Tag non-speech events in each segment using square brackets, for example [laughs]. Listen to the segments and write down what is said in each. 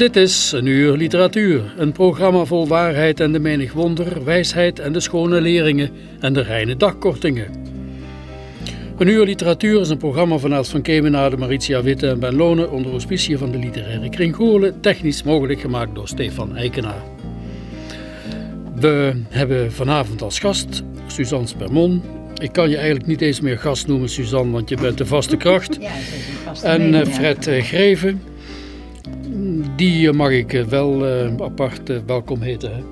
Dit is een uur literatuur, een programma vol waarheid en de menig wonder, wijsheid en de schone leringen en de reine dagkortingen. Een uur literatuur is een programma van Els van Kemenade, Maritia Witte en Ben Lonen onder auspicie van de literaire kring Goorlen, technisch mogelijk gemaakt door Stefan Eikenaar. We hebben vanavond als gast Suzanne Spermon. Ik kan je eigenlijk niet eens meer gast noemen, Suzanne, want je bent de vaste kracht. [laughs] Ja, een vaste En eh. Fred eh, Greven, die eh, mag ik eh, wel eh, apart welkom heten hè?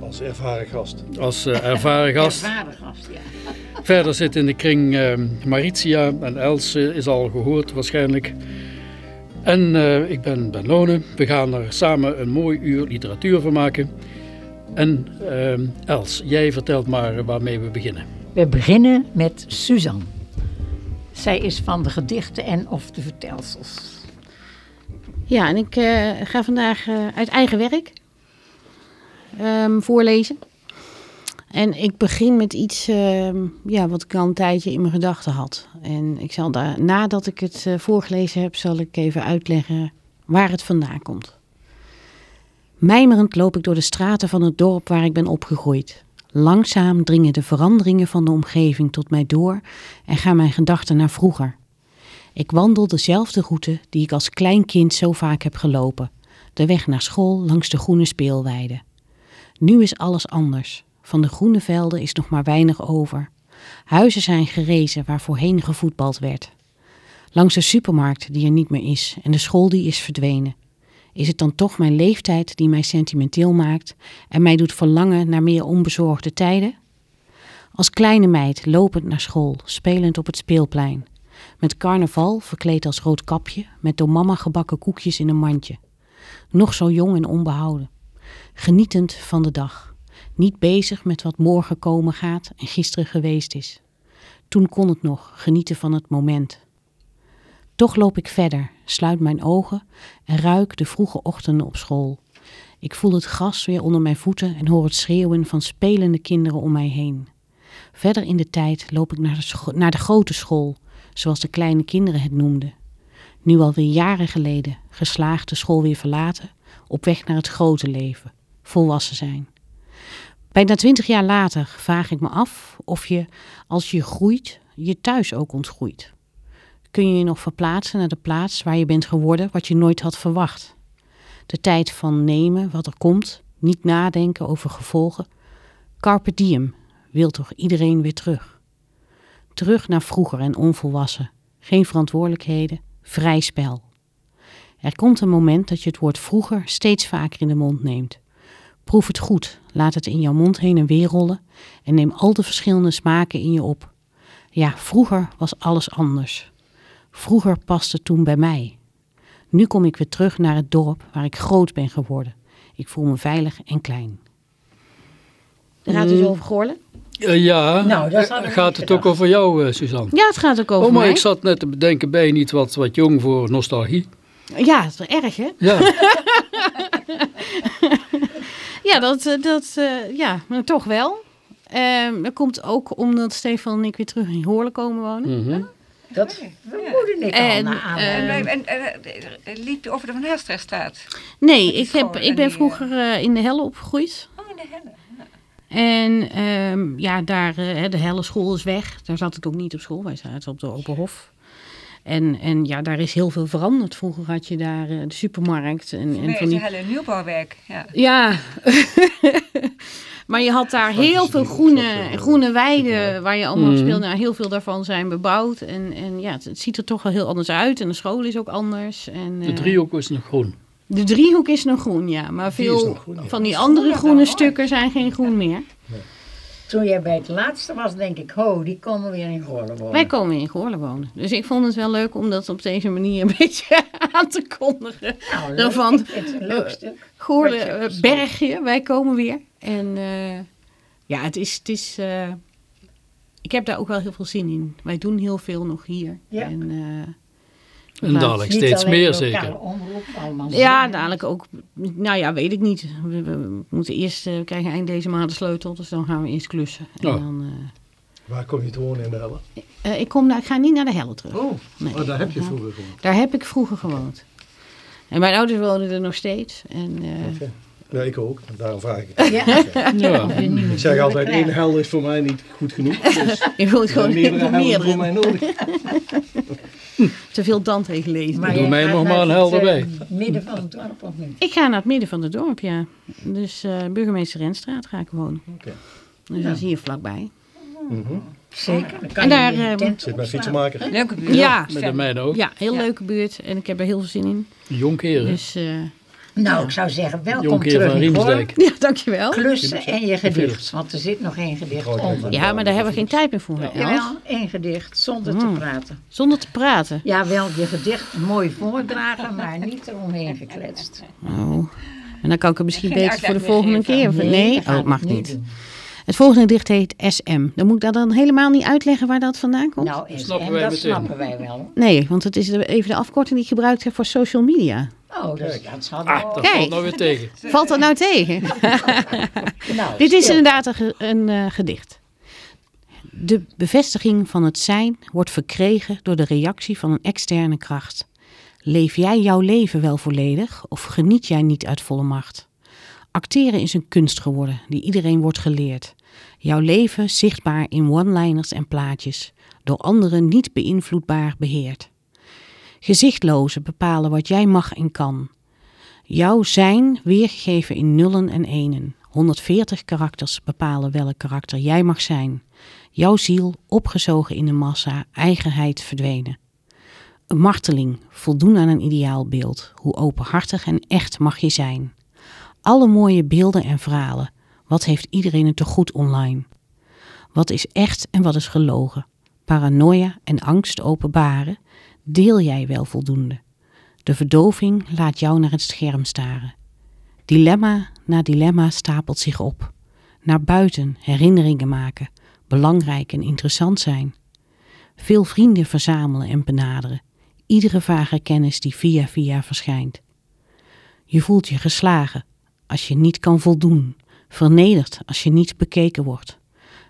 Als ervaren gast. als ervaren [laughs] gast. Ervaren gast, ja. [laughs] Verder zit in de kring Maritia en Els is al gehoord waarschijnlijk. En eh, ik ben Ben Lonen. We gaan er samen een mooi uur literatuur van maken. En Els, jij vertelt maar waarmee we beginnen. We beginnen met Suzanne. Zij is van de gedichten en of de vertelsels. Ja, en ik eh, ga vandaag eh, uit eigen werk ehm, voorlezen. En ik begin met iets ehm, ja, wat ik al een tijdje in mijn gedachten had. En ik zal daar, nadat ik het eh, voorgelezen heb, zal ik even uitleggen waar het vandaan komt. Mijmerend loop ik door de straten van het dorp waar ik ben opgegroeid. Langzaam dringen de veranderingen van de omgeving tot mij door en gaan mijn gedachten naar vroeger. Ik wandel dezelfde route die ik als klein kind zo vaak heb gelopen. De weg naar school langs de groene speelweide. Nu is alles anders. Van de groene velden is nog maar weinig over. Huizen zijn gerezen waar voorheen gevoetbald werd. Langs de supermarkt die er niet meer is en de school die is verdwenen. Is het dan toch mijn leeftijd die mij sentimenteel maakt en mij doet verlangen naar meer onbezorgde tijden? Als kleine meid lopend naar school, spelend op het speelplein. Met carnaval verkleed als rood kapje, met door mama gebakken koekjes in een mandje. Nog zo jong en onbehouden. Genietend van de dag. Niet bezig met wat morgen komen gaat en gisteren geweest is. Toen kon het nog, genieten van het moment. Toch loop ik verder, sluit mijn ogen en ruik de vroege ochtenden op school. Ik voel het gras weer onder mijn voeten en hoor het schreeuwen van spelende kinderen om mij heen. Verder in de tijd loop ik naar de, scho- naar de grote school, zoals de kleine kinderen het noemden. Nu alweer jaren geleden, geslaagd de school weer verlaten, op weg naar het grote leven, volwassen zijn. Bijna twintig jaar later vraag ik me af of je, als je groeit, je thuis ook ontgroeit. Kun je je nog verplaatsen naar de plaats waar je bent geworden wat je nooit had verwacht? De tijd van nemen wat er komt, niet nadenken over gevolgen. Carpe diem wil toch iedereen weer terug. Terug naar vroeger en onvolwassen. Geen verantwoordelijkheden, vrij spel. Er komt een moment dat je het woord vroeger steeds vaker in de mond neemt. Proef het goed, laat het in jouw mond heen en weer rollen en neem al de verschillende smaken in je op. Ja, vroeger was alles anders. Vroeger paste toen bij mij. Nu kom ik weer terug naar het dorp waar ik groot ben geworden. Ik voel me veilig en klein. Daar gaat het Mm. over Goorlen? Eh, ja, Nou, dat gaat het ook over jou, eh, Suzanne? Ja, het gaat ook over Oh, maar mij. ik zat net te bedenken, ben je niet wat, wat jong voor nostalgie? Ja, het is wel erg hè? Ja, [laughs] Ja, dat, eh, dat eh, ja, maar toch wel. Ehm, dat komt ook omdat Stefan en ik weer terug in Hoorlen komen wonen. mhm. Dat vermoedde ik En, aan. eh, En, en, en, liep je over de Van Herstraat? Nee, die ik, heb, ik en ben vroeger in de Helle opgegroeid. Oh, in de Helle. En ehm, ja, daar, eh, de hele school is weg. Daar zat ik ook niet op school. Wij zaten op de Open Hof. En, en ja, daar is heel veel veranderd. Vroeger had je daar eh, de supermarkt. En, en Nee, van het die... is hele nieuwbouwwerk. Ja. Ja, [laughs] maar je had daar heel veel groene, groene weiden waar je allemaal Mhm. speelde. Nou, heel veel daarvan zijn bebouwd. En, en ja, het, het ziet er toch wel heel anders uit. En de school is ook anders. En, De eh, driehoek is nog groen. De driehoek is nog groen, ja. Maar is veel nog groen, ja. van die andere groene stukken zijn geen groen meer. Toen jij bij het laatste was, denk ik, ho, die komen weer in Goorlen wonen. Wij komen in Goorlen wonen. Dus ik vond het wel leuk om dat op deze manier een [laughs] beetje aan te kondigen. Nou, leuk. Vind het een leuk stuk. Goorlen, eh, Bergje, wij komen weer. En eh, ja, het is... Het is eh, ik heb daar ook wel heel veel zin in. Wij doen heel veel nog hier. Ja. En, eh, En dadelijk Niet steeds meer lokale zeker. omroep, ja, dadelijk ook. Nou ja, weet ik niet. We, we moeten eerst eh, krijgen eind deze maand de sleutel. Dus dan gaan we eerst klussen. En Ja. dan, Waar kom je te wonen in de Helle? eh, eh, ik, kom, daar- ik ga niet naar de helle terug. Oh, Nee. oh daar heb je vroeger gewoond. Daar heb ik vroeger gewoond. En mijn ouders wonen er nog steeds. En, eh. Ja, ik ook. Daarom vraag ik het. Ja, Ja. Ik zeg altijd, één hel is voor mij niet goed genoeg. [laughs] Dus je wilt gewoon meerdere meerdere, hellen voor mij nodig. [laughs] te veel Dante gelezen. Maar Doe mij nog maar een het, hel eh, midden van het dorp of niet? Ik ga naar het midden van het dorp, ja. Dus eh, burgemeester Renstraat ga ik wonen. Oké. Dus dat is hier vlakbij. Mhm. Zeker. Dan kan En je daar, eh, Zit mijn fietsenmaker. Leuke buurt. Ja, Met de mijne ook. ja heel Ja. leuke buurt. En ik heb er heel veel zin in. Jonkeren. Dus eh, Nou, ik zou zeggen, welkom terug van. Riemsdijk. ja, dankjewel. Klussen en je gedicht. Want er zit nog één gedicht onder. Ja, maar daar hebben we geen tijd meer voor. hè, Els. Jawel, één gedicht, zonder te Mm. praten. Zonder te praten. Ja, wel je gedicht mooi voordragen, maar niet eromheen gekletst. Oh. En dan kan ik het misschien beter voor de volgende keer. Nee, dat oh, mag niet. Het volgende gedicht heet SM. Dan moet ik dat dan helemaal niet uitleggen waar dat vandaan komt? Nou, en, snappen en wij dat meteen. snappen wij wel. Nee, want het is de- even de afkorting die ik gebruikt heb voor social media. Oh, dat, dat hadden we Ah, dat valt nou weer tegen. [laughs] Valt dat nou tegen? [laughs] Nou, [laughs] Dit is inderdaad een eh, gedicht. De bevestiging van het zijn wordt verkregen door de reactie van een externe kracht. Leef jij jouw leven wel volledig of geniet jij niet uit volle macht? Acteren is een kunst geworden die iedereen wordt geleerd. Jouw leven zichtbaar in one-liners en plaatjes, door anderen niet beïnvloedbaar beheerd. Gezichtlozen bepalen wat jij mag en kan. Jouw zijn weergegeven in nullen en enen. 140 karakters bepalen welk karakter jij mag zijn. Jouw ziel opgezogen in de massa, eigenheid verdwenen. Een marteling, voldoen aan een ideaalbeeld. Hoe openhartig en echt mag je zijn. Alle mooie beelden en verhalen. Wat heeft iedereen het te goed online? Wat is echt en wat is gelogen? Paranoia en angst openbaren. Deel jij wel voldoende? De verdoving laat jou naar het scherm staren. Dilemma na dilemma stapelt zich op. Naar buiten herinneringen maken, belangrijk en interessant zijn. Veel vrienden verzamelen en benaderen, iedere vage kennis die via via verschijnt. Je voelt je geslagen als je niet kan voldoen, vernederd als je niet bekeken wordt.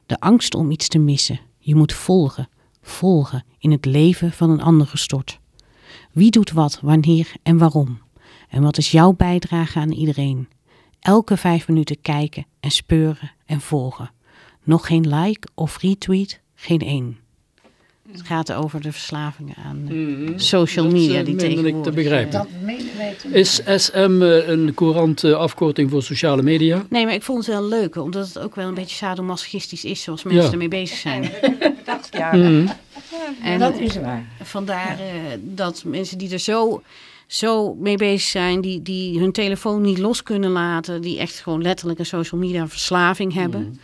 De angst om iets te missen, je moet volgen, volgen in het leven van een ander gestort. Wie doet wat, wanneer en waarom? En wat is jouw bijdrage aan iedereen? Elke vijf minuten kijken en speuren en volgen. Nog geen like of retweet, geen één. Het gaat over de verslavingen aan social Dat, media eh, die tegenwoordig... Dat Is SM eh, een courante afkorting voor sociale media? Nee, maar ik vond het wel leuk, omdat het ook wel een beetje sadomasochistisch is, zoals mensen Ja. ermee bezig zijn. dacht ja. Mhm. En Dat is waar. vandaar eh, dat mensen die er zo, zo mee bezig zijn, die, die hun telefoon niet los kunnen laten, die echt gewoon letterlijk een social media verslaving hebben,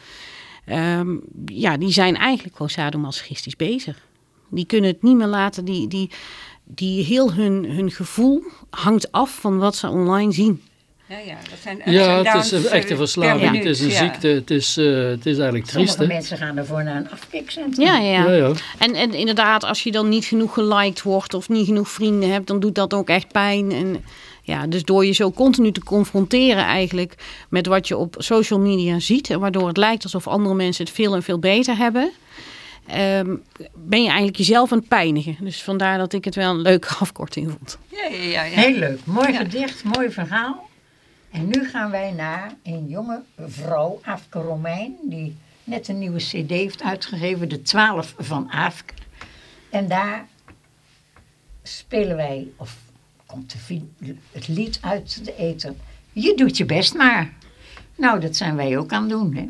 ehm, ja, die zijn eigenlijk gewoon sadomasochistisch bezig. Die kunnen het niet meer laten, die, die, die heel hun, hun gevoel hangt af van wat ze online zien. Ja, ja, dat zijn Ja, het is een eh, echte per verslaving. Het is een ja. ziekte. Het is, eh, het is eigenlijk triest. Sommige mensen gaan ervoor naar een afkikcentrum. Ja, ja, Ja, ja. ja. En, en inderdaad, als je dan niet genoeg geliked wordt of niet genoeg vrienden hebt, dan doet dat ook echt pijn. En ja, dus door je zo continu te confronteren eigenlijk met wat je op social media ziet, en waardoor het lijkt alsof andere mensen het veel en veel beter hebben, ehm, ben je eigenlijk jezelf aan het pijnigen. Dus vandaar dat ik het wel een leuke [laughs] afkorting vond. Ja, ja, ja. ja. Heel leuk. Mooi Ja. gedicht, mooi verhaal. En nu gaan wij naar een jonge vrouw, Afke Romein, die net een nieuwe cd heeft uitgegeven, de 12 van Afke. En daar spelen wij, of komt de het lied uit de eten. Je doet je best maar. Nou, dat zijn wij ook aan het doen, hè.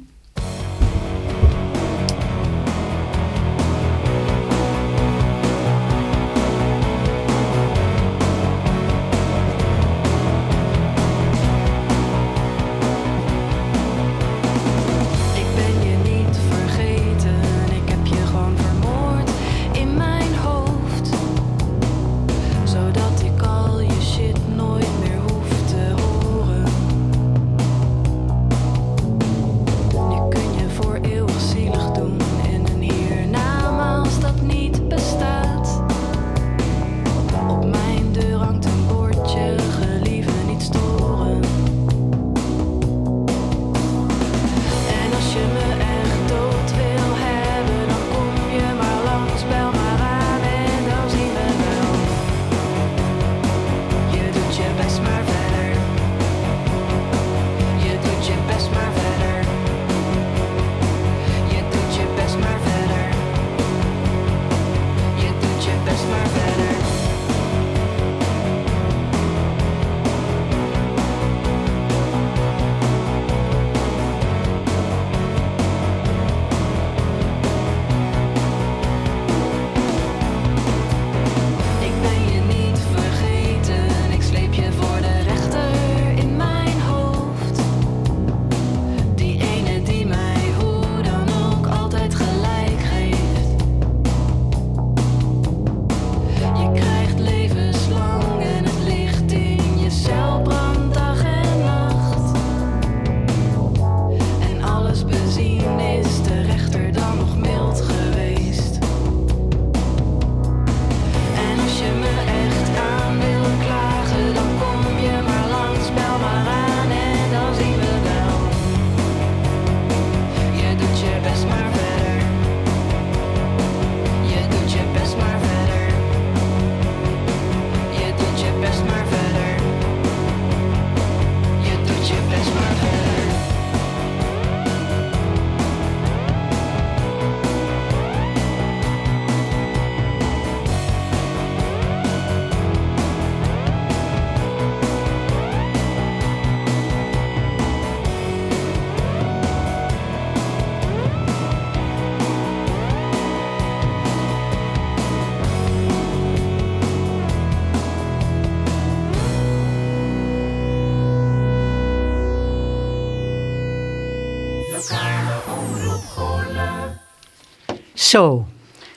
Zo,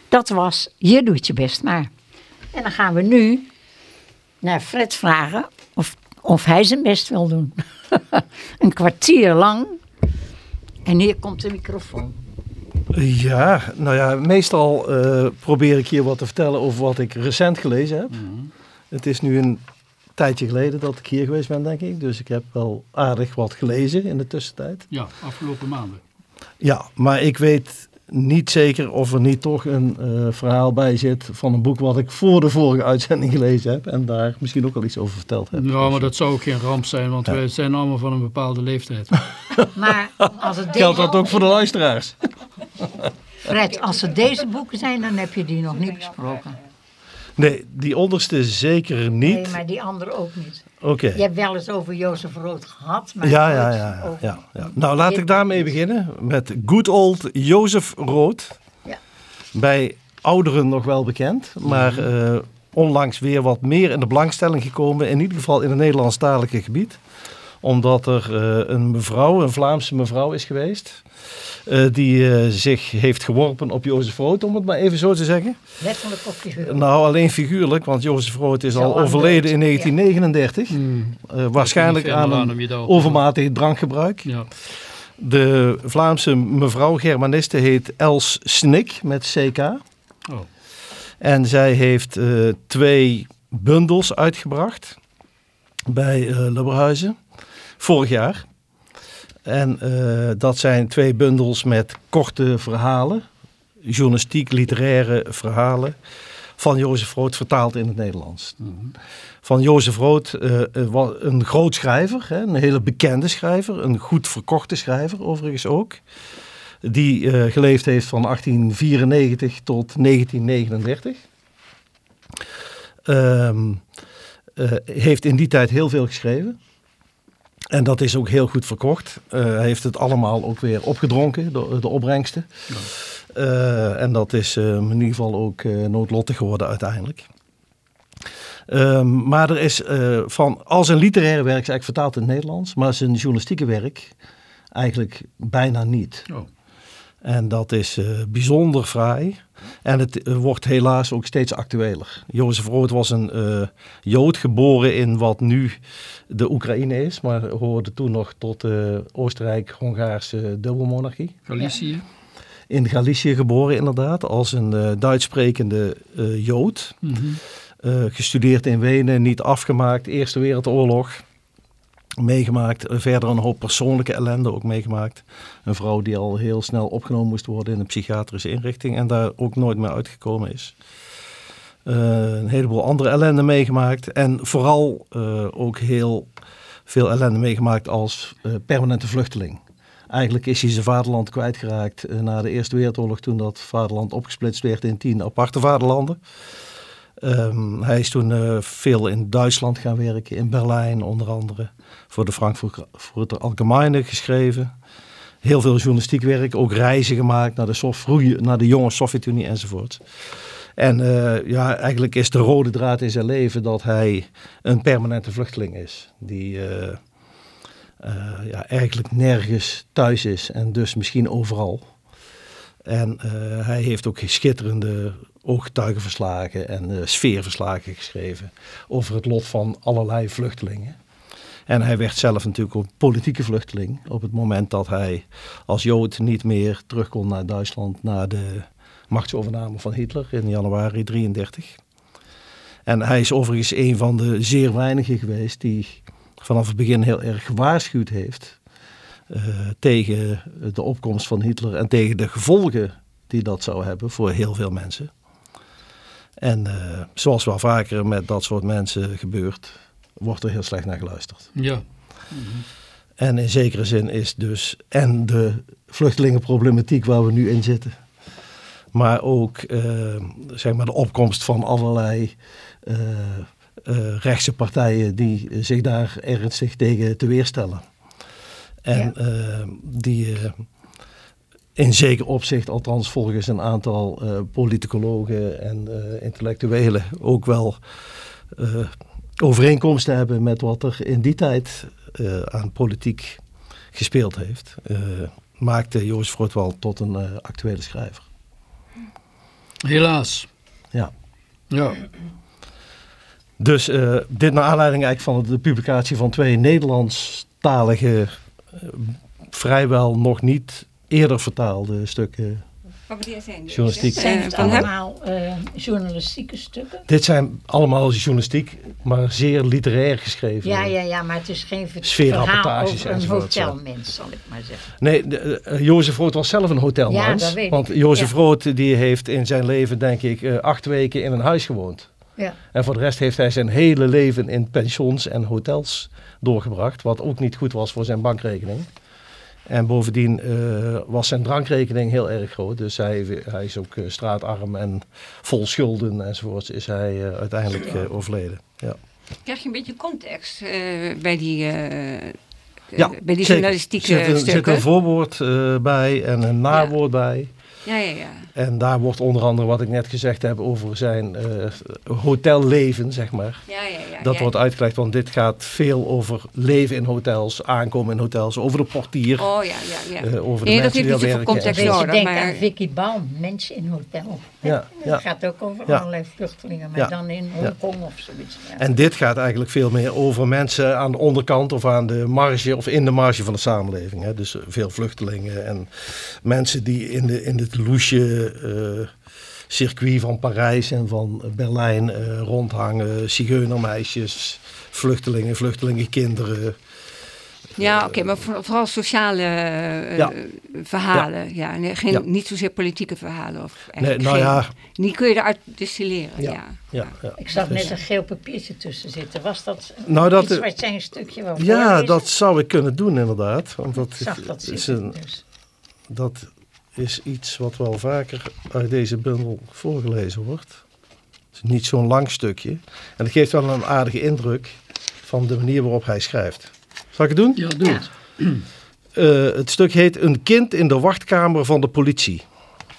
dat was Je doet je best maar. En dan gaan we nu naar Fred vragen of, of hij zijn best wil doen. [laughs] een kwartier lang. En hier komt de microfoon. Ja, nou ja, meestal eh, probeer ik hier wat te vertellen over wat ik recent gelezen heb. Het is nu een tijdje geleden dat ik hier geweest ben, denk ik. Dus ik heb wel aardig wat gelezen in de tussentijd. Ja, afgelopen maanden. Ja, maar ik weet niet zeker of er niet toch een eh, verhaal bij zit van een boek wat ik voor de vorige uitzending gelezen heb. En daar misschien ook al iets over verteld heb. Ja, maar dat zou ook geen ramp zijn, want Ja. wij zijn allemaal van een bepaalde leeftijd. [laughs] Maar als het, Geldt dat ook voor de luisteraars? [laughs] Fred, als het deze boeken zijn, dan heb je die nog niet besproken. Nee, die onderste zeker niet. Nee, maar die andere ook niet. Je hebt wel eens over Jozef Rood gehad, maar Ja, ja, ja, ja, ja. Nou, laat ik daarmee beginnen met good old Jozef Rood. Ja. Bij ouderen nog wel bekend, maar eh, onlangs weer wat meer in de belangstelling gekomen. In ieder geval in het Nederlandstalige gebied. Omdat er eh, een mevrouw, een Vlaamse mevrouw is geweest. eh, die eh, zich heeft geworpen op Jozef Rood, om het maar even zo te zeggen. Letterlijk of figuurlijk. Nou, alleen figuurlijk, want Jozef Rood is Zo al overleden dood, in 1939. Eh, waarschijnlijk aan een overmatig drankgebruik. Ja. De Vlaamse mevrouw Germaniste heet Els Snik met CK. Oh. En zij heeft eh, twee bundels uitgebracht bij eh Lubberhuizen vorig jaar. En eh, dat zijn twee bundels met korte verhalen, journalistiek, literaire verhalen van Jozef Rood vertaald in het Nederlands. Van Jozef Rood was een groot schrijver, hè, een hele bekende schrijver, een goed verkochte schrijver overigens ook. Die geleefd heeft van 1894 tot 1939. Ehm, eh, heeft in die tijd heel veel geschreven. En dat is ook heel goed verkocht. Eh, hij heeft het allemaal ook weer opgedronken, de, de opbrengsten. Eh, en dat is eh, in ieder geval ook eh, noodlottig geworden uiteindelijk. Ehm, maar er is van, al zijn literaire werk is eigenlijk vertaald in het Nederlands, maar zijn journalistieke werk eigenlijk bijna niet. Oh. En dat is eh, bijzonder fraai. En het eh, wordt helaas ook steeds actueler. Jozef Rood was een eh, Jood geboren in wat nu de Oekraïne is, maar hoorde toen nog tot de Oostenrijk-Hongaarse dubbelmonarchie. Galicië. In Galicië geboren inderdaad, als een eh, Duits sprekende eh, Jood. Mhm. Eh, gestudeerd in Wenen, niet afgemaakt, Eerste Wereldoorlog meegemaakt. Verder een hoop persoonlijke ellende ook meegemaakt. Een vrouw die al heel snel opgenomen moest worden in een psychiatrische inrichting en daar ook nooit meer uitgekomen is. Eh, een heleboel andere ellende meegemaakt en vooral eh, ook heel veel ellende meegemaakt als eh, permanente vluchteling. Eigenlijk is hij zijn vaderland kwijtgeraakt na de Eerste Wereldoorlog toen dat vaderland opgesplitst werd in tien aparte vaderlanden. Ehm, hij is toen eh, veel in Duitsland gaan werken, in Berlijn onder andere. Voor de Frankfurter Allgemeine geschreven. Heel veel journalistiek werk, ook reizen gemaakt naar de, naar de jonge Sovjet-Unie enzovoort. En eh, ja, eigenlijk is de rode draad in zijn leven dat hij een permanente vluchteling is. Die eh, ja, eigenlijk nergens thuis is en dus misschien overal. En eh, hij heeft ook schitterende ooggetuigenverslagen en eh, sfeerverslagen geschreven over het lot van allerlei vluchtelingen. En hij werd zelf natuurlijk ook politieke vluchteling op het moment dat hij als Jood niet meer terug kon naar Duitsland na de machtsovername van Hitler in januari 33. En hij is overigens een van de zeer weinigen geweest die vanaf het begin heel erg gewaarschuwd heeft tegen de opkomst van Hitler en tegen de gevolgen die dat zou hebben voor heel veel mensen. En eh, zoals wel vaker met dat soort mensen gebeurt, wordt er heel slecht naar geluisterd. Ja. En in zekere zin is dus en de vluchtelingenproblematiek waar we nu in zitten, maar ook eh, zeg maar de opkomst van allerlei eh, eh, rechtse partijen die zich daar ernstig tegen te weerstellen. En eh, die eh, in zeker opzicht, althans volgens een aantal eh, politicologen en eh, intellectuelen, ook wel eh, overeenkomsten hebben met wat er in die tijd eh, aan politiek gespeeld heeft. eh, maakte Freud wel tot een eh, actuele schrijver. Helaas. Ja. Ja. Dus eh, dit naar aanleiding eigenlijk van de publicatie van twee Nederlandstalige, vrijwel nog niet eerder vertaalde stukken. Maar wanneer zijn? Journalistiek. Eh, Zijn het allemaal eh, journalistieke stukken? Dit zijn allemaal journalistiek, maar zeer literair geschreven. Ja, ja, ja, maar het is geen verhaal over een hotelmens, zal ik maar zeggen. Nee, de, eh, Jozef Rood was zelf een hotelmans. Ja, dat weet ik. Want Jozef Ja. Rood die heeft in zijn leven denk ik eh, acht weken in een huis gewoond. Ja. En voor de rest heeft hij zijn hele leven in pensions en hotels doorgebracht. Wat ook niet goed was voor zijn bankrekening. En bovendien eh, was zijn drankrekening heel erg groot. Dus hij, hij is ook eh, straatarm en vol schulden enzovoorts is hij eh, uiteindelijk eh, overleden. Ja, Krijg je een beetje context eh, bij die, ja bij die zeker. journalistieke Er zit een, zit stukken? een voorwoord eh, bij en een nawoord bij. Ja, ja, ja. En daar wordt onder andere wat ik net gezegd heb over zijn eh, hotelleven, zeg maar. ja, ja, ja Dat ja. wordt uitgelegd, want dit gaat veel over leven in hotels, aankomen in hotels, over de portier, Oh ja, ja, ja. eh, over de nee, dat mensen heeft die niet zoveel nodig. denk Maar, aan Vicky Baum, mensen in hotel. Ja, Dat ja. gaat ook over Ja. allerlei vluchtelingen, maar Ja. dan in Hongkong of zoiets. Ja. En dit gaat eigenlijk veel meer over mensen aan de onderkant of aan de marge of in de marge van de samenleving. Hè. Dus veel vluchtelingen en mensen die in, de, in het loesje eh, circuit van Parijs en van Berlijn eh, rondhangen. Zigeunermeisjes, vluchtelingen, vluchtelingenkinderen. Ja, oké, maar voor- vooral sociale eh, Ja. verhalen. Ja. nee, geen, Ja. Niet zozeer politieke verhalen. Of Nee, eigenlijk nou geen- ja, Die kun je eruit distilleren, Ja. ja. ja, ja. Ik zag Dus- net een geel papiertje tussen zitten. Was dat Nou, dat- iets wat jij een stukje wou Ja, dat zou ik kunnen doen inderdaad. Want dat Ik zag dat is, een, Dus. dat is iets wat wel vaker uit deze bundel voorgelezen wordt. Het is niet zo'n lang stukje. En het geeft wel een aardige indruk van de manier waarop hij schrijft. Zal ik het doen? Ja, doe het. Eh, het stuk heet Een kind in de wachtkamer van de politie.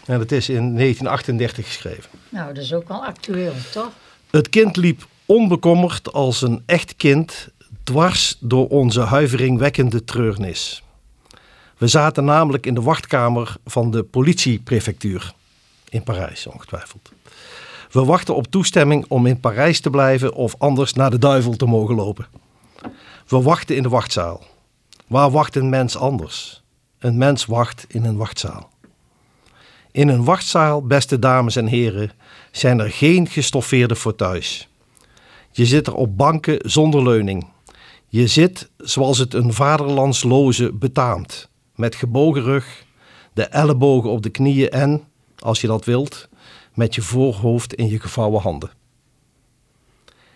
En het is in 1938 geschreven. Nou, dat is ook wel actueel, toch? Het kind liep onbekommerd als een echt kind dwars door onze huiveringwekkende treurnis. We zaten namelijk in de wachtkamer van de politieprefectuur in Parijs, ongetwijfeld. We wachten op toestemming om in Parijs te blijven of anders naar de duivel te mogen lopen. We wachten in de wachtzaal. Waar wacht een mens anders? Een mens wacht in een wachtzaal. In een wachtzaal, beste dames en heren, zijn er geen gestoffeerde fauteuils. Je zit er op banken zonder leuning. Je zit zoals het een vaderlandsloze betaamt, met gebogen rug, de ellebogen op de knieën en, als je dat wilt, met je voorhoofd in je gevouwen handen.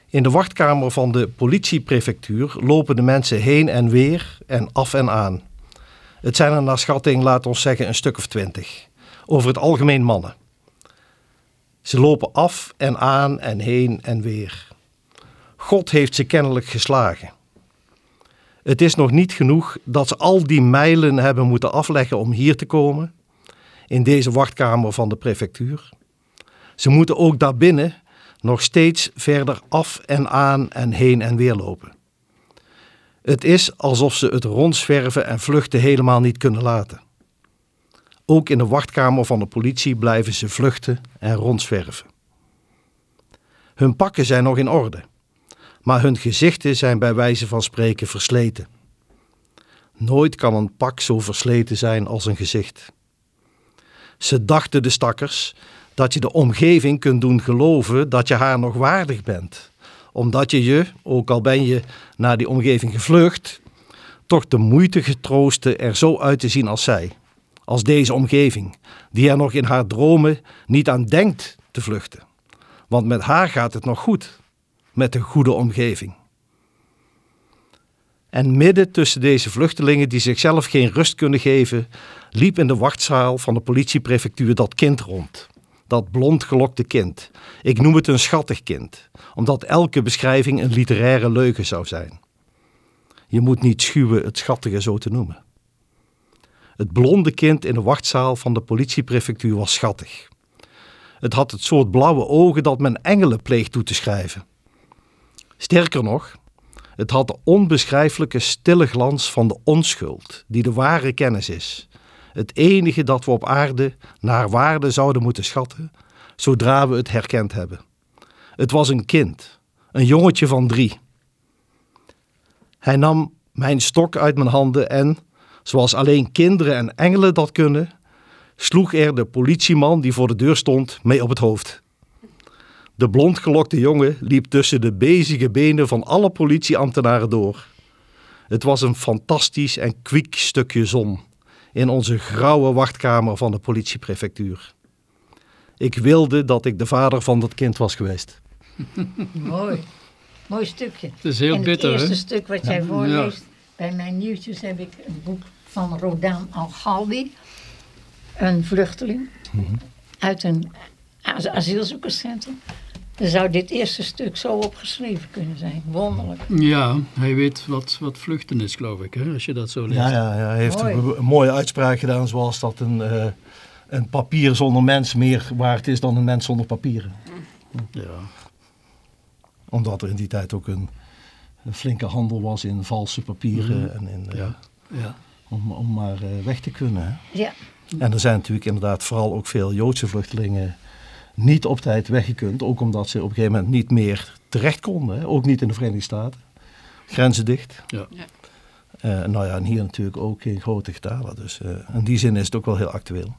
In de wachtkamer van de politieprefectuur lopen de mensen heen en weer en af en aan. Het zijn er naar schatting, laat ons zeggen, een stuk of twintig. Over het algemeen mannen. Ze lopen af en aan en heen en weer. God heeft ze kennelijk geslagen. Het is nog niet genoeg dat ze al die mijlen hebben moeten afleggen om hier te komen, in deze wachtkamer van de prefectuur. Ze moeten ook daarbinnen nog steeds verder af en aan en heen en weer lopen. Het is alsof ze het rondzwerven en vluchten helemaal niet kunnen laten. Ook in de wachtkamer van de politie blijven ze vluchten en rondzwerven. Hun pakken zijn nog in orde, maar hun gezichten zijn bij wijze van spreken versleten. Nooit kan een pak zo versleten zijn als een gezicht. Ze dachten de stakkers dat je de omgeving kunt doen geloven dat je haar nog waardig bent, omdat je je, ook al ben je naar die omgeving gevlucht, toch de moeite getroosten er zo uit te zien als zij als deze omgeving, die er nog in haar dromen niet aan denkt te vluchten. Want met haar gaat het nog goed, met de goede omgeving. En midden tussen deze vluchtelingen die zichzelf geen rust kunnen geven, liep in de wachtzaal van de politieprefectuur dat kind rond. Dat blond gelokte kind. Ik noem het een schattig kind, omdat elke beschrijving een literaire leugen zou zijn. Je moet niet schuwen het schattige zo te noemen. Het blonde kind in de wachtzaal van de politieprefectuur was schattig. Het had het soort blauwe ogen dat men engelen pleegt toe te schrijven. Sterker nog, het had de onbeschrijfelijke stille glans van de onschuld, die de ware kennis is. Het enige dat we op aarde naar waarde zouden moeten schatten, zodra we het herkend hebben. Het was een kind, een jongetje van drie. Hij nam mijn stok uit mijn handen en, zoals alleen kinderen en engelen dat kunnen, sloeg er de politieman die voor de deur stond mee op het hoofd. De blondgelokte jongen liep tussen de bezige benen van alle politieambtenaren door. Het was een fantastisch en kwiek stukje zon in onze grauwe wachtkamer van de politieprefectuur. Ik wilde dat ik de vader van dat kind was geweest. [laughs] Mooi. Mooi stukje. Het is heel en bitter, het eerste stuk wat jij voorleest, bij mijn nieuwtjes heb ik een boek van Rodan Al-Galdi. Een vluchteling uit een as- asielzoekerscentrum. Dan zou dit eerste stuk zo opgeschreven kunnen zijn. Wonderlijk. Ja, hij weet wat, wat vluchten is, geloof ik, hè, als je dat zo leest. Ja, ja, ja hij heeft Mooi. een, een mooie uitspraak gedaan, zoals dat een, eh, een papier zonder mens meer waard is dan een mens zonder papieren. Ja. Omdat er in die tijd ook een, een flinke handel was in valse papieren en in, eh, Ja. ja. om, om maar eh, weg te kunnen. Hè. Ja, En er zijn natuurlijk inderdaad vooral ook veel Joodse vluchtelingen niet op tijd weggekund. Ook omdat ze op een gegeven moment niet meer terecht konden. Hè. Ook niet in de Verenigde Staten. Grenzen dicht. Ja. Ja. Eh, nou ja, en hier natuurlijk ook in grote getalen. Dus eh, in die zin is het ook wel heel actueel.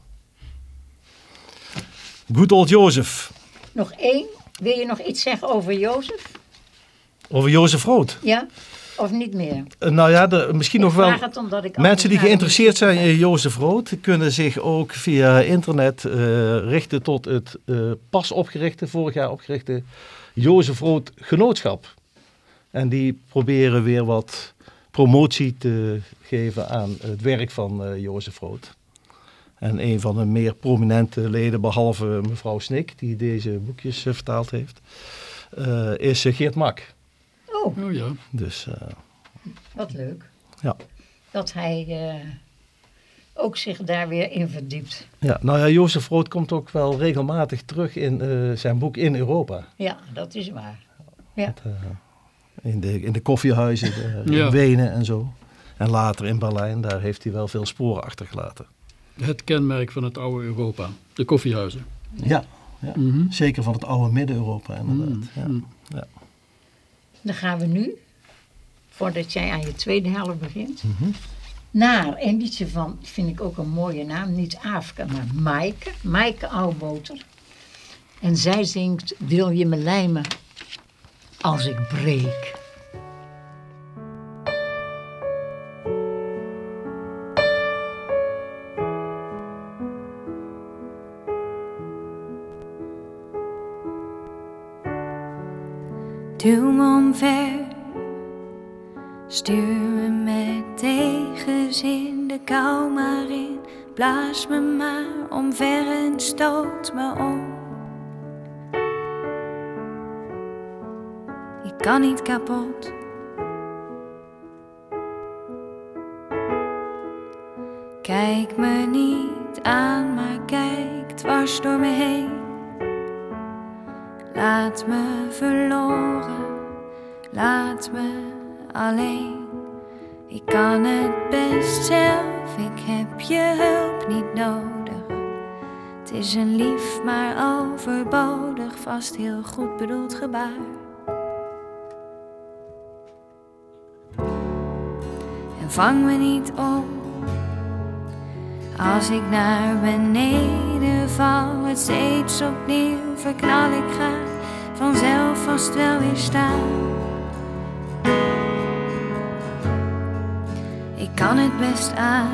Good old Jozef. nog één. Wil je nog iets zeggen over Jozef? Over Jozef Rood. Ja? Of niet meer? Eh, nou ja, misschien nog wel... Mensen die geïnteresseerd zijn in Jozef Rood kunnen zich ook via internet eh, richten tot het eh, pas opgerichte, vorig jaar opgerichte Jozef Rood Genootschap. En die proberen weer wat promotie te geven aan het werk van eh Jozef Rood. En een van de meer prominente leden, behalve mevrouw Snik, die deze boekjes vertaald heeft, is Geert Mak. Oh, Oh ja. Dus eh, wat leuk. ja. Dat hij eh, ook zich daar weer in verdiept. Ja, nou ja, Jozef Rood komt ook wel regelmatig terug in eh, zijn boek In Europa. Ja, dat is waar. Ja. Eh, in, de, in de koffiehuizen eh, in Ja. Wenen en zo. En later in Berlijn, daar heeft hij wel veel sporen achtergelaten. Het kenmerk van het oude Europa. De koffiehuizen. Ja, ja. Mhm. zeker van het oude Midden-Europa inderdaad. Ja. Mm. Dan gaan we nu, voordat jij aan je tweede helft begint, Mhm. naar een liedje van, vind ik ook een mooie naam, niet Afke, maar Maaike, Maaike Oudboter. En zij zingt, wil je me lijmen als ik breek? Duw me omver, stuur me met tegenzin de kou maar in. Blaas me maar omver en stoot me om. Ik kan niet kapot. Kijk me niet aan, maar kijk dwars door me heen. Laat me verloren, laat me alleen. Ik kan het best zelf, ik heb je hulp niet nodig. Het is een lief, maar overbodig, vast heel goed bedoeld gebaar. En vang me niet op als ik naar beneden val, het steeds opnieuw verknal ik ga, vanzelf vast wel weer staan. Ik kan het best aan.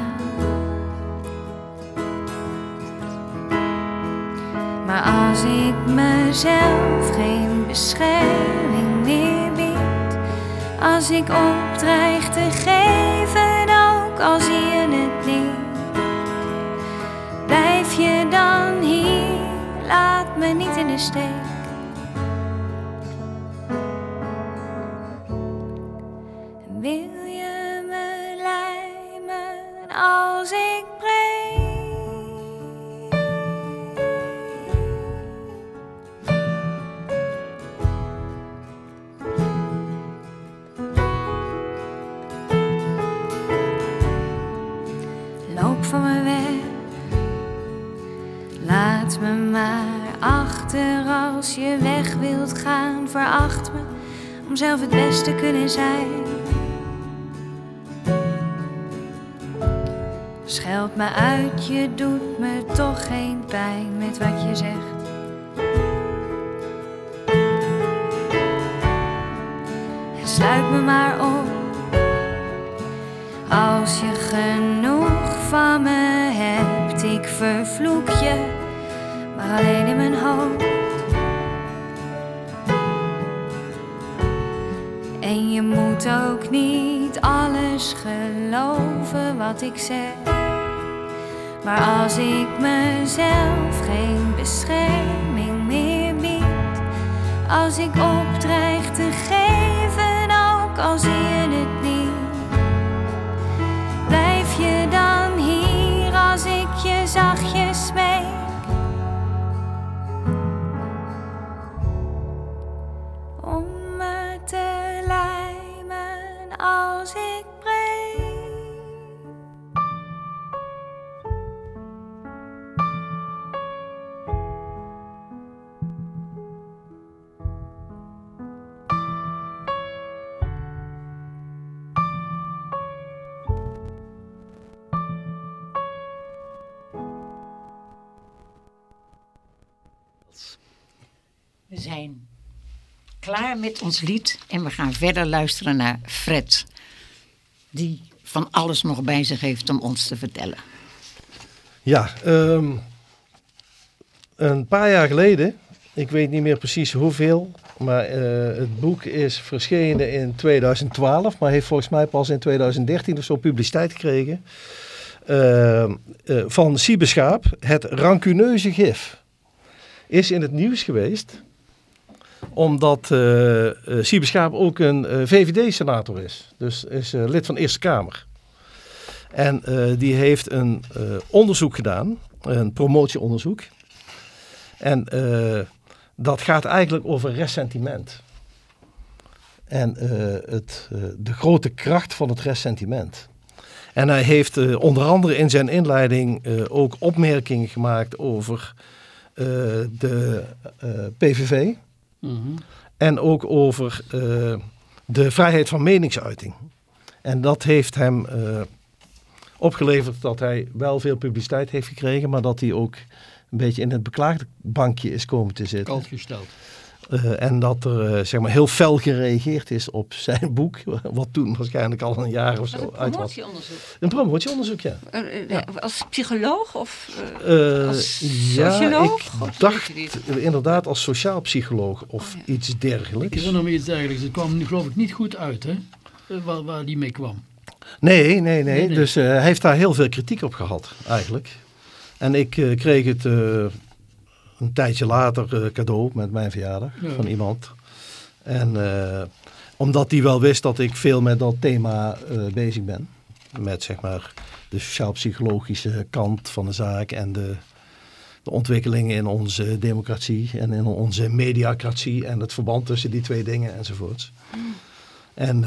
Maar als ik mezelf geen bescherming meer bied, als ik opdreig te geven, ook al zie je het niet. Blijf je dan hier, laat me niet in de steek. Laat me maar achter als je weg wilt gaan. Veracht me om zelf het beste te kunnen zijn. Scheld me uit, je doet me toch geen pijn met wat je zegt. Sluit me maar op als je genoeg van me vervloek je, maar alleen in mijn hoofd. En je moet ook niet alles geloven wat ik zeg. Maar als ik mezelf geen bescherming meer bied, als ik opdreig te geven, ook al zie je het niet, blijf je dan klaar met ons lied en we gaan verder luisteren naar Fred. Die van alles nog bij zich heeft om ons te vertellen. Ja, ehm, een paar jaar geleden, ik weet niet meer precies hoeveel, maar eh, het boek is verschenen in 2012, maar heeft volgens mij pas in 2013 of zo publiciteit gekregen. Ehm, eh, van Siebe Schaap, het rancuneuze gif. Is in het nieuws geweest, omdat eh eh, Siebe Schaap ook een eh, VVD-senator is. Dus is eh, lid van de Eerste Kamer. En eh, die heeft een eh, onderzoek gedaan, een promotieonderzoek. En eh, dat gaat eigenlijk over ressentiment. En eh, het, eh, de grote kracht van het ressentiment. En hij heeft eh, onder andere in zijn inleiding eh, ook opmerkingen gemaakt over eh, de eh, Mhm. En ook over eh, de vrijheid van meningsuiting. En dat heeft hem eh, opgeleverd dat hij wel veel publiciteit heeft gekregen, maar dat hij ook een beetje in het beklaagde bankje is komen te zitten. Kalt gesteld. Eh, en dat er eh, zeg maar heel fel gereageerd is op zijn [laughs] boek, wat toen waarschijnlijk al een jaar of zo een uit was. promotieonderzoek. Een promotieonderzoek, ja. Eh, Als psycholoog of als ja, socioloog? ik Of hoe dacht inderdaad als sociaal psycholoog of Oh, ja. iets Ik dergelijks. herinner me iets dergelijks. Het kwam nu geloof ik niet goed uit, hè? Waar, waar die mee kwam. Nee, nee, nee. Nee, nee. Dus eh, hij heeft daar heel veel kritiek op gehad, eigenlijk. En ik kreeg het eh, een tijdje later eh, cadeau met mijn verjaardag Ja. van iemand. En eh, omdat hij wel wist dat ik veel met dat thema eh, bezig ben. Met zeg maar de sociaal-psychologische kant van de zaak en de, de ontwikkelingen in onze democratie en in onze mediacratie en het verband tussen die twee dingen enzovoorts. En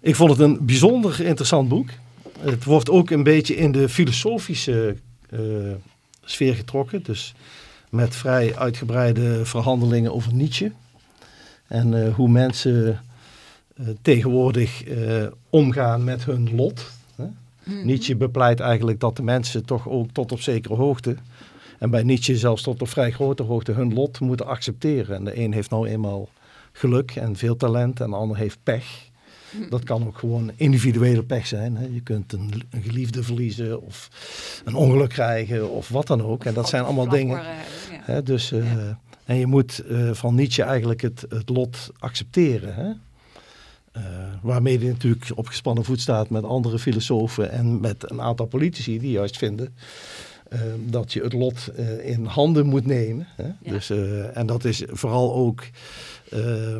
ik vond het een bijzonder interessant boek. Het wordt ook een beetje in de filosofische sfeer getrokken. Dus met vrij uitgebreide verhandelingen over Nietzsche. En eh, hoe mensen eh, tegenwoordig eh, omgaan met hun lot. Hè? Nietzsche bepleit eigenlijk dat de mensen toch ook tot op zekere hoogte... en bij Nietzsche zelfs tot op vrij grote hoogte hun lot moeten accepteren. En de een heeft nou eenmaal geluk en veel talent en de ander heeft pech. Dat kan ook gewoon individuele pech zijn. Hè. Je kunt een, een geliefde verliezen of een ongeluk krijgen of wat dan ook. En dat zijn allemaal dingen. Ja. Hè, dus, eh, En je moet eh, van Nietzsche eigenlijk het, het lot accepteren. Hè? Eh, waarmee hij natuurlijk op gespannen voet staat met andere filosofen en met een aantal politici die juist vinden eh, dat je het lot eh, in handen moet nemen. Hè? Dus, eh, en dat is vooral ook eh,